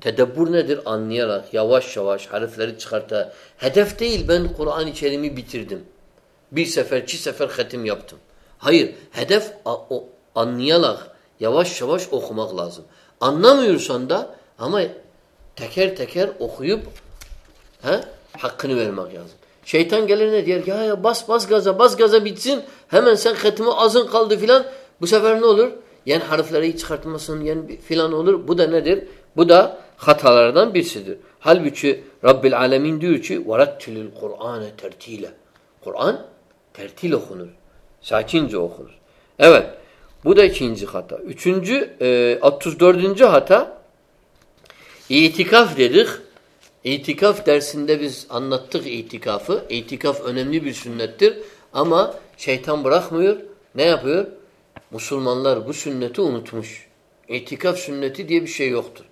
Tedebbür nedir? Anlayarak, yavaş yavaş harfleri çıkartarak. Hedef değil ben Kur'an-ı Kerim'i bitirdim. Bir sefer, iki sefer hatim yaptım. Hayır, hedef o, anlayarak, yavaş yavaş okumak lazım. Anlamıyorsan da ama teker teker okuyup he, hakkını vermek lazım. Şeytan gelir ne diyor? Ya, ya bas bas gaza, bas gaza bitsin. Hemen sen hatimi azın kaldı filan. Bu sefer ne olur? Yani harfleri çıkartmasın, yani filan olur. Bu da nedir? Bu da hatalardan birisidir. Halbuki Rabbil Alemin diyor ki وَرَتِّلِ الْقُرْآنَ tertile. Kur'an tertil okunur. Sakince okunur. Evet. Bu da ikinci hata. Üçüncü, e, 34. hata itikaf dedik. İtikaf dersinde biz anlattık itikafı. İtikaf önemli bir sünnettir. Ama şeytan bırakmıyor. Ne yapıyor? Müslümanlar bu sünneti unutmuş. İtikaf sünneti diye bir şey yoktur.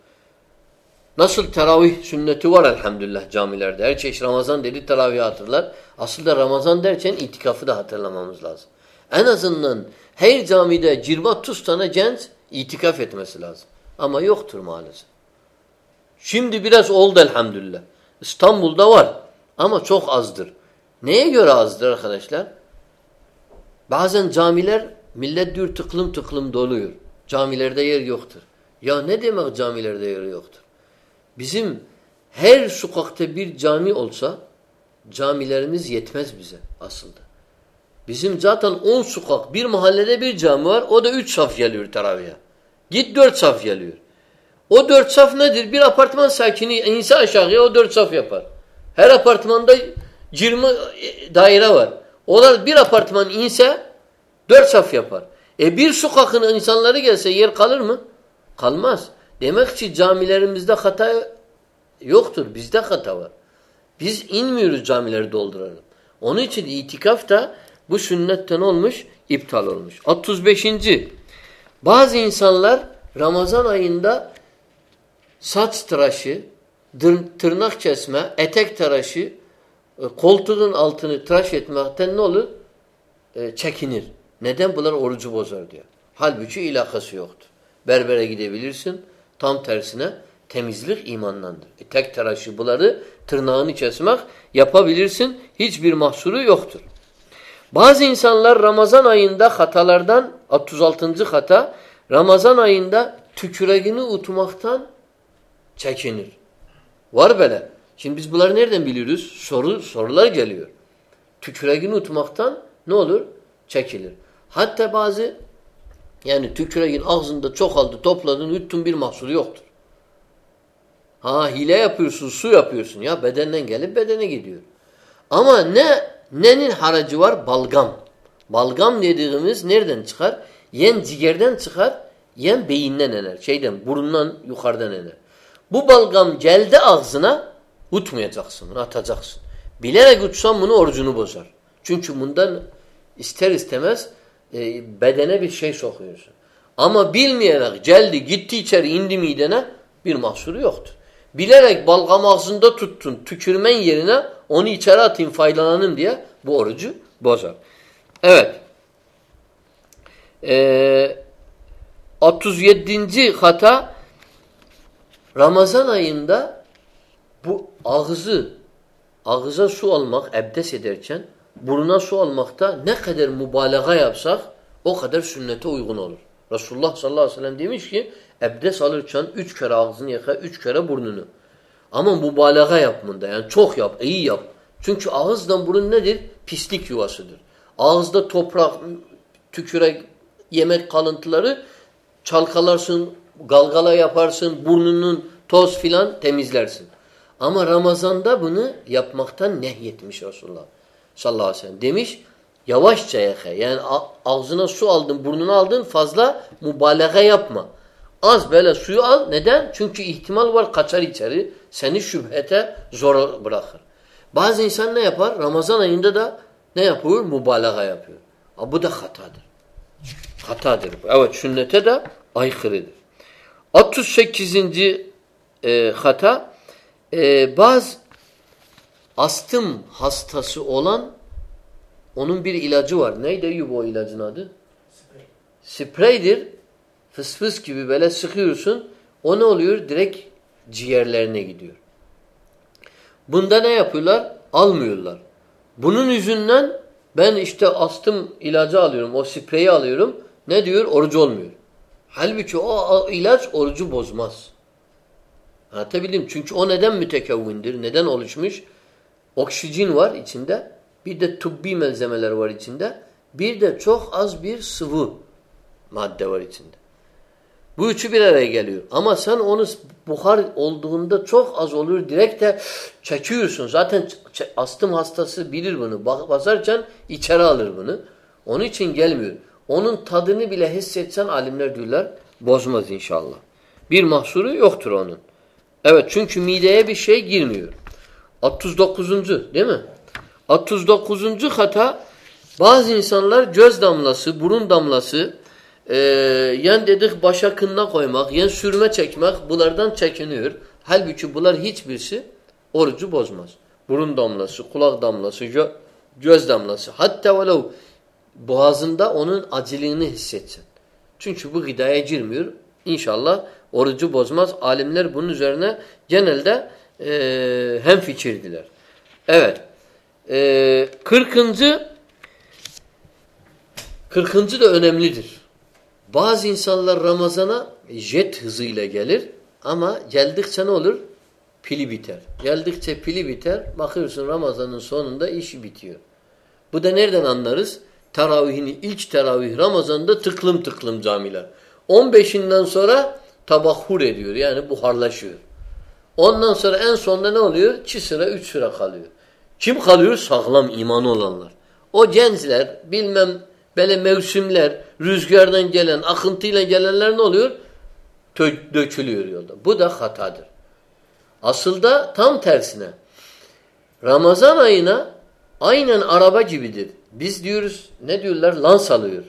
Nasıl teravih sünneti var elhamdülillah camilerde. Her çeşit Ramazan dedi teravih hatırlar. Aslında Ramazan derken itikafı da hatırlamamız lazım. En azından her camide cirvat tuz tane genç itikaf etmesi lazım. Ama yoktur maalesef. Şimdi biraz oldu elhamdülillah. İstanbul'da var ama çok azdır. Neye göre azdır arkadaşlar? Bazen camiler millet diyor tıklım tıklım doluyor. Camilerde yer yoktur. Ya ne demek camilerde yer yoktur? Bizim her sokakta bir cami olsa camilerimiz yetmez bize aslında. Bizim zaten on sokak, bir mahallede bir cami var. O da üç saf geliyor teraviye. Git dört saf geliyor. O dört saf nedir? Bir apartman sakini inse aşağıya o dört saf yapar. Her apartmanda 20 daire var. Onlar bir apartman inse dört saf yapar. E bir sokakın insanları gelse yer kalır mı? Kalmaz. Demek ki camilerimizde hata yoktur. Bizde hata var. Biz inmiyoruz camileri dolduralım. Onun için itikaf da bu sünnetten olmuş, iptal olmuş. 35. Bazı insanlar Ramazan ayında saç tıraşı, tırnak kesme, etek tıraşı, e, koltuğun altını tıraş etmekten ne olur? E, çekinir. Neden? Bunlar orucu bozar diyor. Halbuki ilakası yoktur. Berbere gidebilirsin. Tam tersine temizlik imandandır. E, tek tıraşı bunları tırnağını kesmek yapabilirsin. Hiçbir mahsuru yoktur. Bazı insanlar Ramazan ayında hatalardan 36. hata Ramazan ayında tüküregini utmaktan çekinir. Var böyle. Şimdi biz bunları nereden biliyoruz? Soru sorular geliyor. Tüküregini utmaktan ne olur? Çekilir. Hatta bazı yani tüküregin ağzında çok aldı, topladın, yuttun bir mahsuru yoktur. Ha hile yapıyorsun, su yapıyorsun. Ya bedenden gelip bedene gidiyor. Ama ne nenin haracı var? Balgam. Balgam dediğimiz nereden çıkar? Yen cigerden çıkar, yen beyinden ener. Şeyden, burundan yukarıdan ener. Bu balgam geldi ağzına, utmayacaksın, atacaksın. Bilerek utsan bunu orucunu bozar. Çünkü bundan ister istemez e, bedene bir şey sokuyorsun. Ama bilmeyerek geldi, gitti içeri, indi midene bir mahsuru yoktur. Bilerek balgam ağzında tuttun, tükürmen yerine onu içeri atayım, faydalanayım diye bu orucu bozar. Evet. Ee, 37. hata Ramazan ayında bu ağzı ağıza su almak ebdes ederken buruna su almakta ne kadar mübalağa yapsak o kadar sünnete uygun olur. Resulullah sallallahu aleyhi ve sellem demiş ki ebdes alırken üç kere ağzını yaka, üç kere burnunu. Ama mübalağa yapmında yani çok yap, iyi yap. Çünkü ağızdan burun nedir? Pislik yuvasıdır. Ağızda toprak, tükürek, yemek kalıntıları çalkalarsın, galgala yaparsın, burnunun toz filan temizlersin. Ama Ramazan'da bunu yapmaktan nehyetmiş Resulullah sallallahu aleyhi ve sellem. Demiş yavaşça yaka. Yani ağzına su aldın, burnuna aldın fazla mübalağa yapma. Az böyle suyu al. Neden? Çünkü ihtimal var kaçar içeri. Seni şüphete zor bırakır. Bazı insan ne yapar? Ramazan ayında da ne yapıyor? Mübalağa yapıyor. Ama bu da hatadır. Hatadır. Evet sünnete de aykırıdır. 38. E, hata e, bazı astım hastası olan onun bir ilacı var. Neydi bu ilacın adı? Sprey. Spreydir. Fıs fıs gibi böyle sıkıyorsun. O ne oluyor? Direkt ciğerlerine gidiyor. Bunda ne yapıyorlar? Almıyorlar. Bunun yüzünden ben işte astım ilacı alıyorum, o spreyi alıyorum. Ne diyor? Orucu olmuyor. Halbuki o ilaç orucu bozmaz. Anlatabildim. Çünkü o neden mütekevvindir? Neden oluşmuş? Oksijen var içinde. Bir de tıbbi malzemeler var içinde. Bir de çok az bir sıvı madde var içinde. Bu üçü bir araya geliyor. Ama sen onu buhar olduğunda çok az olur. Direkt de çekiyorsun. Zaten astım hastası bilir bunu. Basarken içeri alır bunu. Onun için gelmiyor. Onun tadını bile hissetsen alimler diyorlar bozmaz inşallah. Bir mahsuru yoktur onun. Evet çünkü mideye bir şey girmiyor. 39. değil mi? 39. hata bazı insanlar göz damlası, burun damlası, e, yen dedik başa kınına koymak, yen sürme çekmek bunlardan çekiniyor. Halbuki bunlar hiçbirisi orucu bozmaz. Burun damlası, kulak damlası, gö göz damlası. Hatta velev boğazında onun acılığını hissetsin. Çünkü bu gıdaya girmiyor. İnşallah orucu bozmaz. Alimler bunun üzerine genelde e, hem fikirdiler. Evet. E, kırkıncı kırkıncı da önemlidir. Bazı insanlar Ramazan'a jet hızıyla gelir ama geldikçe ne olur? pili biter. Geldikçe pili biter. Bakıyorsun Ramazan'ın sonunda işi bitiyor. Bu da nereden anlarız? Teravihini ilk teravih Ramazan'da tıklım tıklım camiler. 15'inden sonra tabahhur ediyor. Yani buharlaşıyor. Ondan sonra en sonunda ne oluyor? 2 sıra 3 sıra kalıyor. Kim kalıyor? Sağlam imanı olanlar. O gençler bilmem böyle mevsimler rüzgardan gelen akıntıyla gelenler ne oluyor? Dökülüyor yolda. Bu da hatadır. Asıl da tam tersine. Ramazan ayına aynen araba gibidir. Biz diyoruz ne diyorlar? Lans alıyor.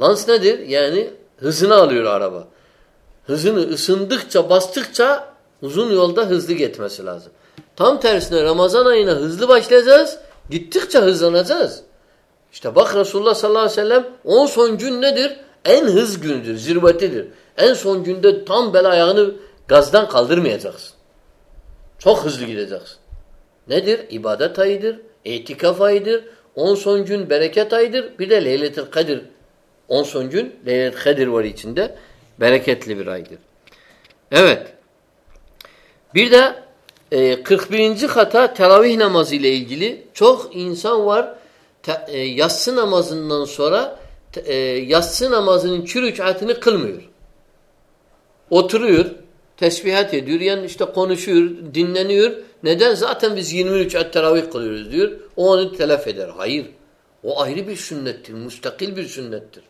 Lans nedir? Yani hızını alıyor araba. Hızını ısındıkça bastıkça uzun yolda hızlı gitmesi lazım. Tam tersine Ramazan ayına hızlı başlayacağız. Gittikçe hızlanacağız. İşte bak Resulullah sallallahu aleyhi ve sellem 10 son gün nedir? En hız gündür, zirvetidir. En son günde tam bel ayağını gazdan kaldırmayacaksın. Çok hızlı gideceksin. Nedir? İbadet ayıdır, itikaf ayıdır, 10 son gün bereket ayıdır, bir de Leyletil Kadir. 10 son gün Leyletil Kadir var içinde. Bereketli bir aydır. Evet. Bir de e, 41. hata teravih namazı ile ilgili çok insan var te, e, yatsı namazından sonra te, e, yatsı namazının iki rükatını kılmıyor. Oturuyor, tesbihat ediyor, yani işte konuşuyor, dinleniyor. Neden? Zaten biz 20 rükat teravih kılıyoruz diyor. O onu telef eder. Hayır. O ayrı bir sünnettir. Müstakil bir sünnettir.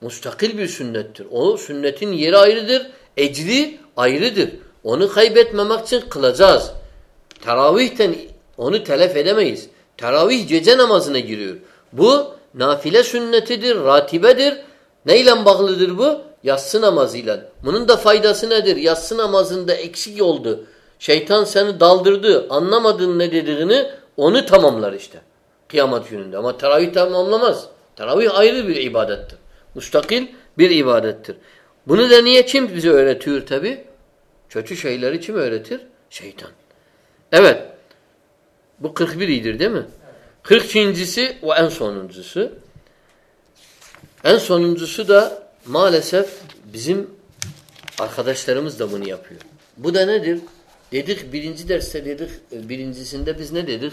Müstakil bir sünnettir. O sünnetin yeri ayrıdır. Ecri ayrıdır. Onu kaybetmemek için kılacağız. Teravihten onu telef edemeyiz. Teravih gece namazına giriyor. Bu nafile sünnetidir, ratibedir. Neyle bağlıdır bu? Yatsı namazıyla. Bunun da faydası nedir? Yatsı namazında eksik oldu. Şeytan seni daldırdı. Anlamadın ne dediğini onu tamamlar işte. Kıyamet gününde. Ama teravih tamamlamaz. Teravih ayrı bir ibadettir. Müstakil bir ibadettir. Bunu da niye kim bize öğretiyor tabi? Kötü şeyleri kim öğretir? Şeytan. Evet. Bu 41 iyidir değil mi? 42.si o en sonuncusu. En sonuncusu da maalesef bizim arkadaşlarımız da bunu yapıyor. Bu da nedir? Dedik birinci derste dedik birincisinde biz ne dedik?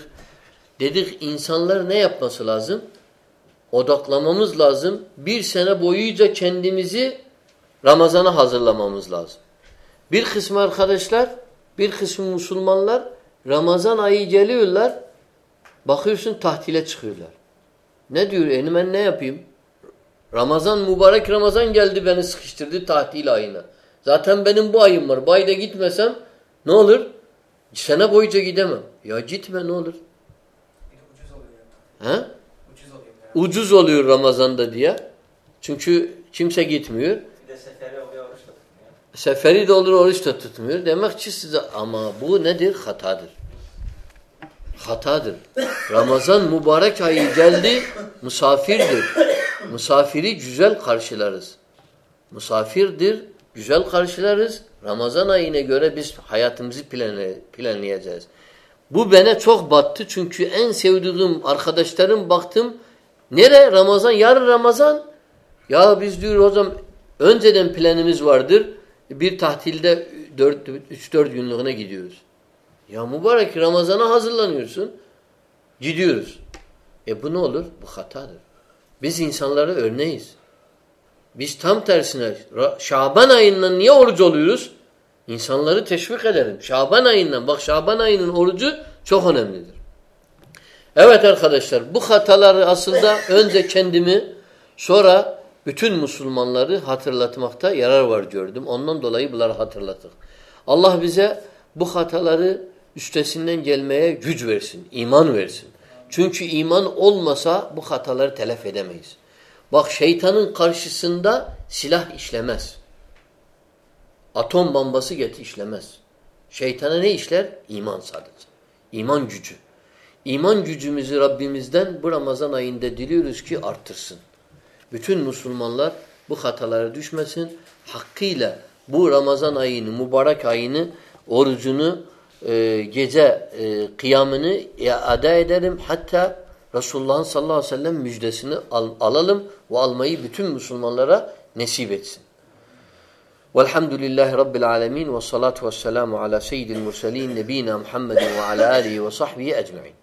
Dedik insanlar ne yapması lazım? Odaklamamız lazım. Bir sene boyunca kendimizi Ramazan'a hazırlamamız lazım. Bir kısmı arkadaşlar, bir kısmı Müslümanlar Ramazan ayı geliyorlar, bakıyorsun tahtile çıkıyorlar. Ne diyor? E ben ne yapayım? Ramazan, mübarek Ramazan geldi beni sıkıştırdı tatil ayına. Zaten benim bu ayım var. Bayda gitmesem ne olur? Sene boyunca gidemem. Ya gitme ne olur? Ucuz oluyor. He? Ucuz oluyor. Yani. Ucuz oluyor Ramazan'da diye. Çünkü kimse gitmiyor. Bir de seferi oluyor oruç da tutmuyor. Seferi de olur oruç da tutmuyor. Demek ki size ama bu nedir? Hatadır. Hatadır. Ramazan mübarek ayı geldi, misafirdir. Misafiri güzel karşılarız. Misafirdir, güzel karşılarız. Ramazan ayına göre biz hayatımızı planlayacağız. Bu bana çok battı çünkü en sevdiğim arkadaşlarım baktım. Nere? Ramazan, yarın Ramazan. Ya biz diyor zaman önceden planımız vardır. Bir tahtilde 3-4 günlüğüne gidiyoruz. Ya mübarek Ramazan'a hazırlanıyorsun. Gidiyoruz. E bu ne olur? Bu hatadır. Biz insanlara örneğiz. Biz tam tersine Şaban ayından niye oruç oluyoruz? İnsanları teşvik edelim. Şaban ayından bak Şaban ayının orucu çok önemlidir. Evet arkadaşlar bu hataları aslında önce kendimi sonra bütün Müslümanları hatırlatmakta yarar var gördüm. Ondan dolayı bunları hatırlattık. Allah bize bu hataları üstesinden gelmeye güç versin, iman versin. Çünkü iman olmasa bu hataları telef edemeyiz. Bak şeytanın karşısında silah işlemez. Atom bombası get işlemez. Şeytana ne işler? İman sadece. İman gücü. İman gücümüzü Rabbimizden bu Ramazan ayında diliyoruz ki arttırsın. Bütün Müslümanlar bu hatalara düşmesin. Hakkıyla bu Ramazan ayını, mübarek ayını, orucunu, e, gece e, kıyamını ada edelim. Hatta Resulullah'ın sallallahu aleyhi ve sellem müjdesini al, alalım ve almayı bütün Müslümanlara nesip etsin. Velhamdülillahi Rabbil alemin ve salatu ve selamu ala seyyidil murselin nebina Muhammedin ve ala alihi ve sahbihi ecma'in.